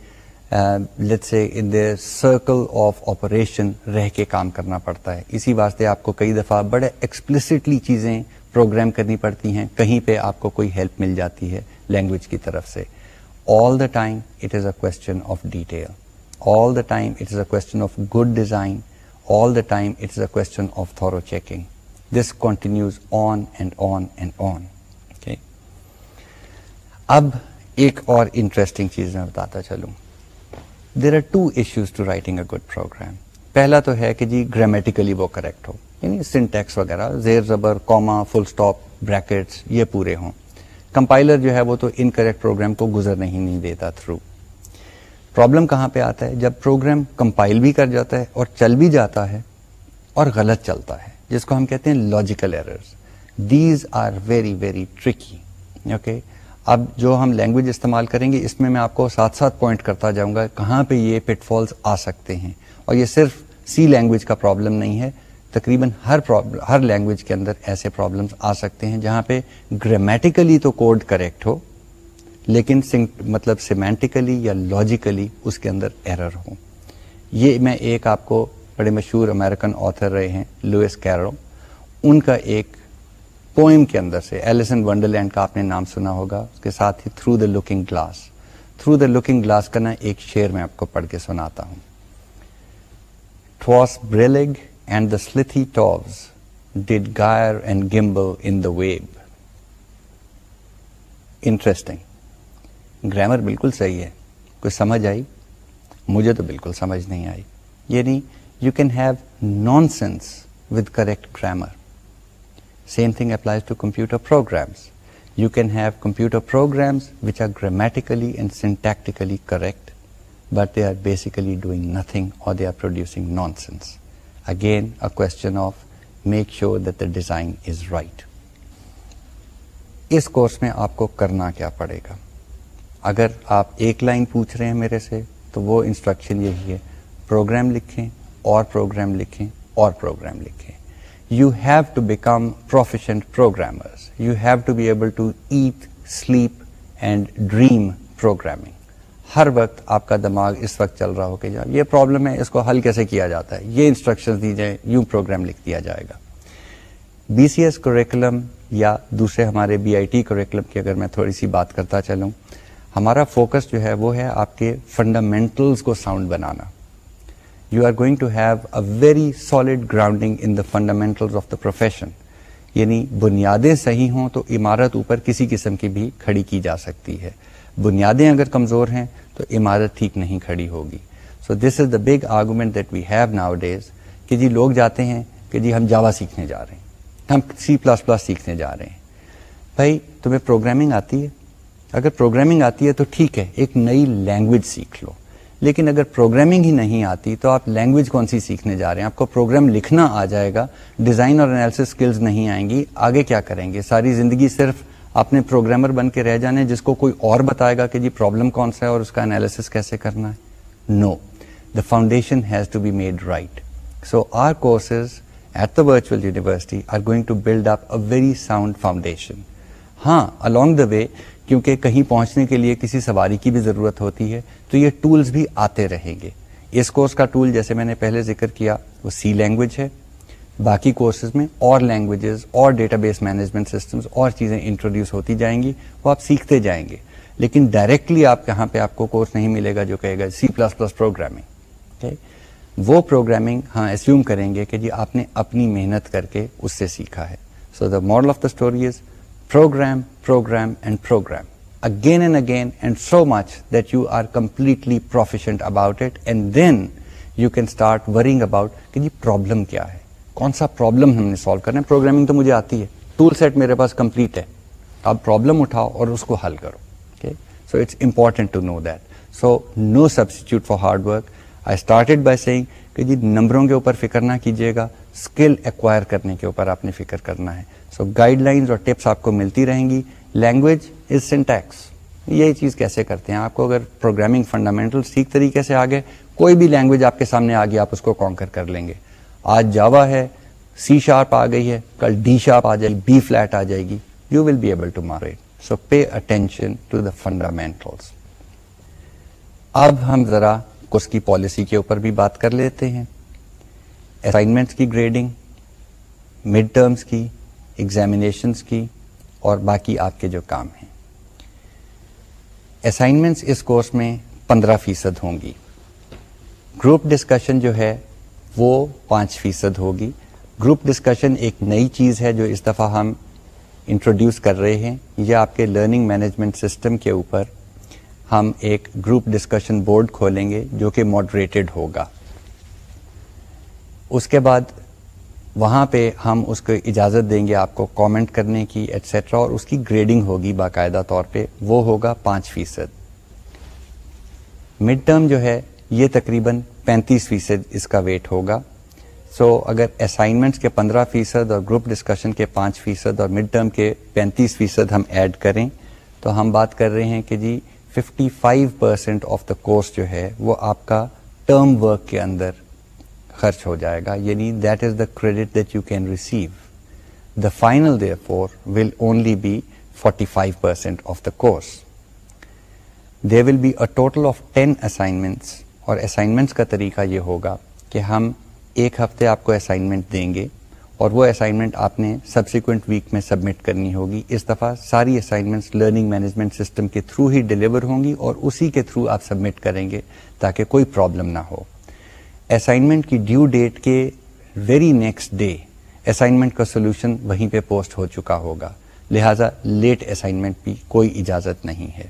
لیٹ سے in the circle of operation رہ کے کام کرنا پڑتا ہے۔ اسی واسطے آپ کو کئی دفعہ بڑے ایکسپلسٹلی چیزیں پروگرام کرنی پڑتی ہیں۔ کہیں پہ آپ کو کوئی ہیلپ مل جاتی ہے لینگویج کی طرف سے۔ All the time it is a question of detail all the time it is a question of good design all the time it is a question of thorough checking this continues on and on and on اب ایک اور interesting چیز میں بتاتا چلوں۔ There are two issues to writing a good program پہلا تو ہے کہ جی گرامیٹیکلی وہ کریکٹ ہو یعنی سنٹیکس وغیرہ، زیر زبر کوما فل اسٹاپ بریکٹس یہ پورے ہوں۔ کمپائلر جو ہے وہ تو ان کریکٹ پروگرام کو گزرنے ہی نہیں دیتا تھرو پرابلم کہاں پہ آتا ہے؟ جب پروگرام کمپائل بھی کر جاتا ہے اور چل بھی جاتا ہے اور غلط چلتا ہے، جس کو ہم کہتے ہیں logical errors these are very very tricky okay اب جو ہم لینگویج استعمال کریں گے، اس میں میں آپ کو ساتھ ساتھ پوائنٹ کرتا جاؤں گا کہاں پہ یہ پٹ فالس آ سکتے ہیں۔ اور یہ صرف سی لینگویج کا پرابلم نہیں ہے، تقریباً ہر ہر لینگویج کے اندر ایسے پرابلمس آ سکتے ہیں جہاں پہ گرامیٹیکلی تو کوڈ کریکٹ ہو، لیکن مطلب سیمینٹیکلی یا لاجیکلی اس کے اندر ایرر ہو۔ یہ میں ایک آپ کو بڑے مشہور امیرکن آتھر رہے ہیں لوئس کیرو ان کا ایک پوئم کے اندر سے، ایلیسن ونڈرلینڈ کا آپ نے نام سنا ہوگا، اس کے ساتھ ہی through the looking glass. Through the looking glass کا نا ایک شعر میں آپ کو پڑھ کے سناتا ہوں۔ ٹواس بریلگ and the سلتھی ٹاوز dead گائر and گمبل in the web interesting grammar بالکل صحیح ہے۔ کوئی سمجھ آئی؟ مجھے تو بالکل سمجھ نہیں آئی۔ یعنی you can have nonsense with correct grammar Same thing applies to computer programs. You can have computer programs which are grammatically and syntactically correct, but they are basically doing nothing or they are producing nonsense. Again, a question of make sure that the design is right. اس course میں آپ کو کرنا کیا پڑے گا اگر آپ ایک لائن پوچھ رہے ہیں میرے سے تو وہ انسٹرکشن یہی ہے پروگرام لکھیں اور پروگرام لکھیں اور پروگرام لکھیں you have to become proficient programmers you have to be able to eat sleep and dream programming ہر وقت آپ کا دماغ اس وقت چل رہا ہو کہ یہ پرابلم ہے، اس کو حل کیسے کیا جاتا ہے؟ یہ انسٹرکشن دی جائیں، یوں پروگرام لکھ دیا جائے گا۔ بی سی ایس کوریکولم یا دوسرے ہمارے بی آئی ٹی کوریکولم کی اگر میں تھوڑی سی بات کرتا چلوں، ہمارا فوکس جو ہے وہ ہے آپ کے فنڈامنٹلس کو sound banana. You are going to have a very solid grounding in the fundamental of the profession یعنی بنیادیں صحیح ہوں تو عمارت اوپر کسی قسم کی بھی کھڑی کی جا سکتی ہے۔ بنیادیں اگر کمزور ہیں تو عمارت ٹھیک نہیں کھڑی ہوگی۔ So this is the big argument that we have nowadays کہ جی لوگ جاتے ہیں کہ جی ہم جاوا سیکھنے جا رہے ہیں۔ ہم سی پلس پلس سیکھنے جا رہے ہیں۔ بھائی تمہیں پروگرامنگ آتی ہے؟ اگر پروگرامنگ آتی ہے تو ٹھیک ہے، ایک نئی لینگویج سیکھ لو۔ لیکن اگر پروگرامنگ ہی نہیں آتی تو آپ لینگویج کون سی سیکھنے جا رہے ہیں؟ آپ کو پروگرام لکھنا آ جائے گا ڈیزائن اور انالیس اسکلز نہیں آئیں گی، آگے کیا کریں گے؟ ساری زندگی صرف اپنے پروگرامر بن کے رہ جانے، جس کو کوئی اور بتائے گا کہ جی پرابلم کون سا ہے اور اس کا انالیس کیسے کرنا ہے؟ No the foundation has to be made right so our courses at the virtual university are going to build up a very sound foundation ہاں along دا وے کیونکہ کہیں پہنچنے کے لیے کسی سواری کی بھی ضرورت ہوتی ہے، تو یہ ٹولز بھی آتے رہیں گے۔ اس کورس کا ٹول جیسے میں نے پہلے ذکر کیا، وہ سی لینگویج ہے۔ باقی کورسز میں اور لینگویجز، اور ڈیٹا بیس مینجمنٹ سسٹمز اور چیزیں انٹروڈیوس ہوتی جائیں گی، وہ آپ سیکھتے جائیں گے۔ لیکن ڈائریکٹلی آپ یہاں پہ آپ کو کورس نہیں ملے گا جو کہے گا سی پلس پلس پروگرامنگ وہ پروگرامنگ ہاں ایسیوم کریں گے کہ جی آپ نے اپنی محنت کر کے اس سے سیکھا ہے۔ So the model of the story is program, program, and program. Again and again, and so much that you are completely proficient about it, and then you can start worrying about کہ جی problem کیا ہے کون سا problem ہم نے solve کرنا ہے پروگرامنگ تو مجھے آتی ہے ٹول سیٹ میرے پاس کمپلیٹ ہے اب پرابلم اٹھاؤ اور اس کو حل کرو so it's important to know that so no substitute for hard work I started by saying کہ جی نمبروں کے اوپر فکر نہ کیجیے گا اسکل ایکوائر کرنے کے اوپر آپ نے فکر کرنا ہے سو گائڈ لائنس اور ٹپس آپ کو ملتی رہیں گی. لینگویج از سینٹیکس یہی چیز کیسے کرتے ہیں؟ آپ کو اگر پروگرامنگ فنڈامنٹل ٹھیک طریقے سے آگے، کوئی بھی لینگویج آپ کے سامنے آ گئی آپ اس کو کانکر کر لیں گے. آج جاوا ہے سی شارپ آ گئی ہے، کل ڈی شارپ آ جائے گی بی فلیٹ آ جائے گی. You will be able to merit so pay attention to the fundamentals اب ہم ذرا اس کی پالیسی کے اوپر بھی بات کر لیتے ہیں. اسائنمنٹس کی گریڈنگ مڈ ٹرمس کی ایگزامینیشنس کی اور باقی آپ کے جو کام ہیں۔ اسائنمنٹس اس کورس میں پندرہ فیصد ہوں گی۔ گروپ ڈسکشن جو ہے وہ پانچ فیصد ہوگی۔ گروپ ڈسکشن ایک نئی چیز ہے جو اس دفعہ ہم انٹروڈیوس کر رہے ہیں۔ یہ آپ کے لرننگ مینجمنٹ سسٹم کے اوپر ہم ایک گروپ ڈسکشن بورڈ کھولیں گے جو کہ ماڈریٹڈ ہوگا۔ اس کے بعد وہاں پہ ہم اس کو اجازت دیں گے آپ کو کامنٹ کرنے کی ایٹسٹرا اور اس کی گریڈنگ ہوگی باقاعدہ طور پہ وہ ہوگا پانچ فیصد۔ مڈ ٹرم جو ہے یہ تقریباً پینتیس فیصد اس کا ویٹ ہوگا۔ سو so, اگر اسائنمنٹس کے پندرہ فیصد اور گروپ ڈسکشن کے پانچ فیصد اور مڈ ٹرم کے پینتیس فیصد ہم ایڈ کریں تو ہم بات کر رہے ہیں کہ جی fifty five percent of the course جو ہے وہ آپ کا ٹرم ورک کے اندر خرچ ہو جائے گا. یعنی that is the credit that you can receive the final therefore will only be forty five percent of the course they will be a total of ten assignments اور اسائنمنٹس کا طریقہ یہ ہوگا کہ ہم ایک ہفتے آپ کو اسائنمنٹ دیں گے اور وہ اسائنمنٹ آپ نے سبسیکوینٹ ویک میں سبمٹ کرنی ہوگی. اس دفعہ ساری اسائنمنٹس لرننگ مینجمنٹ سسٹم کے تھرو ہی ڈلیور ہوں گی اور اسی کے تھرو آپ سبمٹ کریں گے تاکہ کوئی پرابلم نہ ہو. اسائنمنٹ کی ڈیو ڈیٹ کے ویری نیکسٹ ڈے اسائنمنٹ کا سولوشن وہیں پہ پوسٹ ہو چکا ہوگا۔ لہٰذا لیٹ اسائنمنٹ بھی کوئی اجازت نہیں ہے۔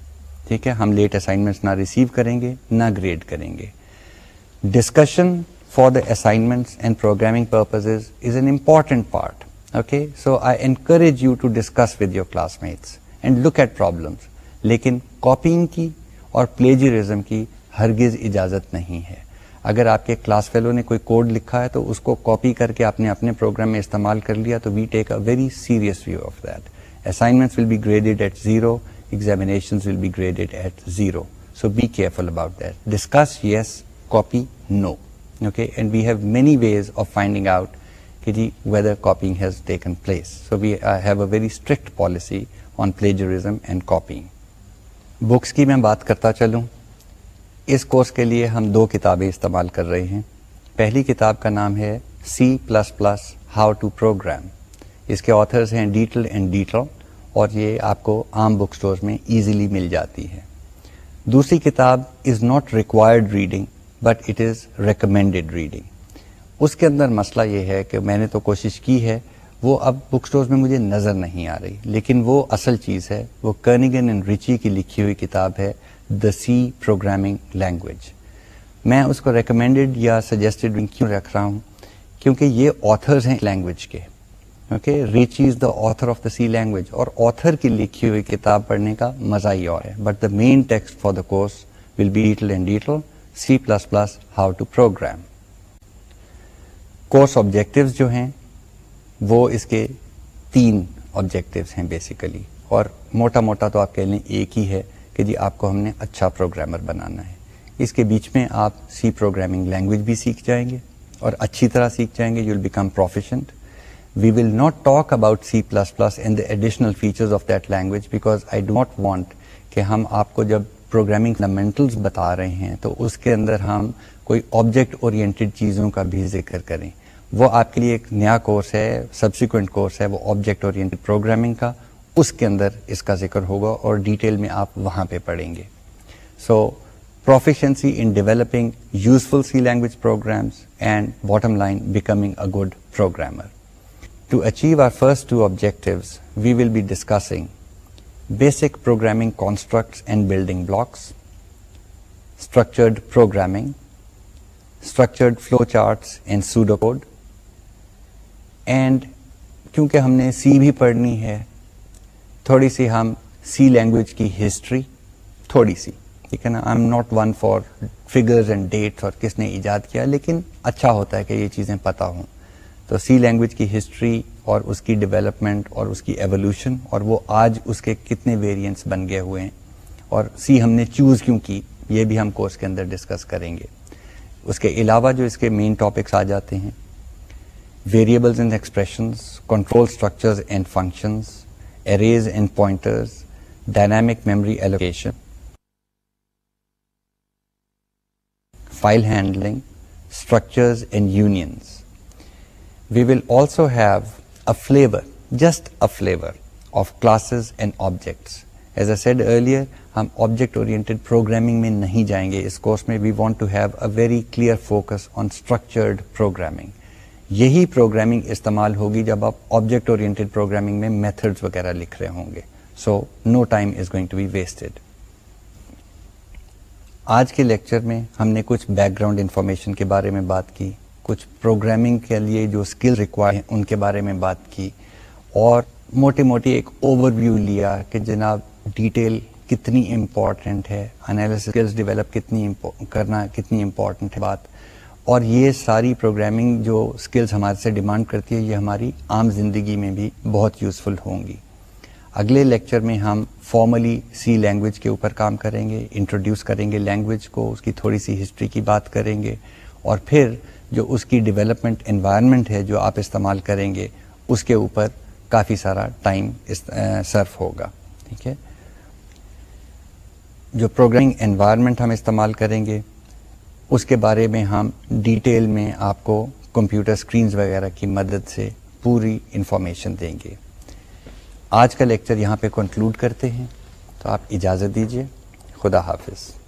ٹھیک ہے؟ ہم لیٹ اسائنمنٹس نہ ریسیو کریں گے نہ گریڈ کریں گے۔ Discussion for the assignments and programming purposes is an important part. Okay, so I encourage you to discuss with your classmates and look at problems. لیکن کاپینگ کی اور پلیجرزم کی ہرگز اجازت نہیں ہے۔ اگر آپ کے کلاس فیلو نے کوئی کوڈ لکھا ہے تو اس کو کاپی کر کے آپ نے اپنے پروگرام میں استعمال کر لیا تو we take a very serious view of that. Assignment will be graded at zero examination will be graded at zero so be careful about that discuss yes copy no okay? And we have many ways of finding out whether copying has taken place. So we uh, have a very strict policy on plagiarism and copying. Books کی میں بات کرتا چلوں اس course کے لیے ہم دو کتابیں استعمال کر رہے ہیں۔ پہلی کتاب کا نام ہے C plus plus how to program اس کے آتھرز ہیں ڈیٹل اینڈ ڈیٹل اور یہ آپ کو عام بک سٹورز میں ایزیلی مل جاتی ہے۔ دوسری کتاب is not required reading but it is recommended reading اس کے اندر مسئلہ یہ ہے کہ میں نے تو کوشش کی ہے، وہ اب بک سٹورز میں مجھے نظر نہیں آ رہی، لیکن وہ اصل چیز ہے، وہ کرنیگن اینڈ ریچی کی لکھی ہوئی کتاب ہے۔ دا سی پروگرامنگ لینگویج میں اس کو ریکمینڈیڈ یا سجیسٹڈ کیوں رکھ رہا ہوں؟ کیونکہ یہ آتھرز ہیں لینگویج کے. Okay Ritchie is the author of the C language اور آتھر کی لکھی ہوئی کتاب پڑھنے کا مزہ ہی اور ہے. But the main text for the course will be Deitel and Deitel C plus plus how to program course objectives جو ہیں، وہ اس کے تین آبجیکٹوز ہیں بیسیکلی اور موٹا موٹا تو آپ کہہ لیں ایک ہی ہے. کہ جی آپ کو ہم نے اچھا پروگرامر بنانا ہے۔ اس کے بیچ میں آپ سی پروگرامنگ لینگویج بھی سیکھ جائیں گے اور اچھی طرح سیکھ جائیں گے you will become proficient we will not talk about C plus plus and the additional features of that language because I do not want کہ ہم آپ کو جب پروگرامنگ فنڈامنٹلس بتا رہے ہیں تو اس کے اندر ہم کوئی آبجیکٹ اورینٹیڈ چیزوں کا بھی ذکر کریں۔ وہ آپ کے لیے ایک نیا کورس ہے سبسیکوینٹ کورس ہے، وہ آبجیکٹ اورینٹیڈ پروگرامنگ کا۔ اس کے اندر اس کا ذکر ہوگا اور ڈیٹیل میں آپ وہاں پہ پڑھیں گے۔ So proficiency in developing useful C language programs and bottom line becoming a good programmer to achieve our first two objectives we will be discussing basic programming constructs and building blocks structured programming structured flow charts and pseudocode and کیونکہ ہم نے C بھی پڑھنی ہے تھوڑی سی ہم C language کی ہسٹری تھوڑی سی، ٹھیک ہے نا؟ I am not one for figures and dates اور کس نے ایجاد کیا، لیکن اچھا ہوتا ہے کہ یہ چیزیں پتہ ہوں۔ تو سی لینگویج کی ہسٹری اور اس کی ڈیولپمنٹ اور اس کی ایولیوشن اور وہ آج اس کے کتنے ویریئنٹس بن گئے ہوئے ہیں۔ اور سی ہم نے چوز کیوں کی، یہ بھی ہم کورس کے اندر ڈسکس کریں گے۔ اس کے علاوہ جو اس کے مین ٹاپکس آ جاتے ہیں variables and expressions control structures and functions arrays and pointers dynamic memory allocation file handling structures and unions we will also have a flavour just a flavour of classes and objects as I said earlier ہم object oriented programming میں نہیں جائیں گے. اس course میں we want to have a very clear focus on structured programming یہی programming استعمال ہوگی جب آپ آبجیکٹ اورینٹیڈ پروگرامنگ میں میتھڈز وغیرہ لکھ رہے ہوں گے۔ So no time is going to be wasted آج کے لیکچر میں ہم نے کچھ بیک گراؤنڈ انفارمیشن کے بارے میں بات کی، کچھ پروگرامنگ کے لیے جو اسکل ریکوائر ہیں ان کے بارے میں بات کی، اور موٹی موٹی ایک اوور ویو لیا کہ جناب ڈیٹیل کتنی امپورٹنٹ ہے انالیس اسکلس ڈیولپ کتنی کرنا کتنی امپورٹنٹ ہے، بات اور یہ ساری پروگرامنگ جو اسکلس ہمارے سے ڈیمانڈ کرتی ہے، یہ ہماری عام زندگی میں بھی بہت یوزفل ہوں گی۔ اگلے لیکچر میں ہم فارملی سی لینگویج کے اوپر کام کریں گے انٹروڈیوس کریں گے لینگویج کو، اس کی تھوڑی سی ہسٹری کی بات کریں گے، اور پھر جو اس کی ڈیولپمنٹ انوائرمنٹ ہے جو آپ استعمال کریں گے، اس کے اوپر کافی سارا ٹائم صرف ہوگا۔ ٹھیک ہے؟ جو پروگرامنگ انوائرمنٹ ہم استعمال کریں گے اس کے بارے میں ہم ڈیٹیل میں آپ کو کمپیوٹر اسکرینز وغیرہ کی مدد سے پوری انفارمیشن دیں گے۔ آج کا لیکچر یہاں پہ کنکلوڈ کرتے ہیں۔ تو آپ اجازت دیجیے خدا حافظ۔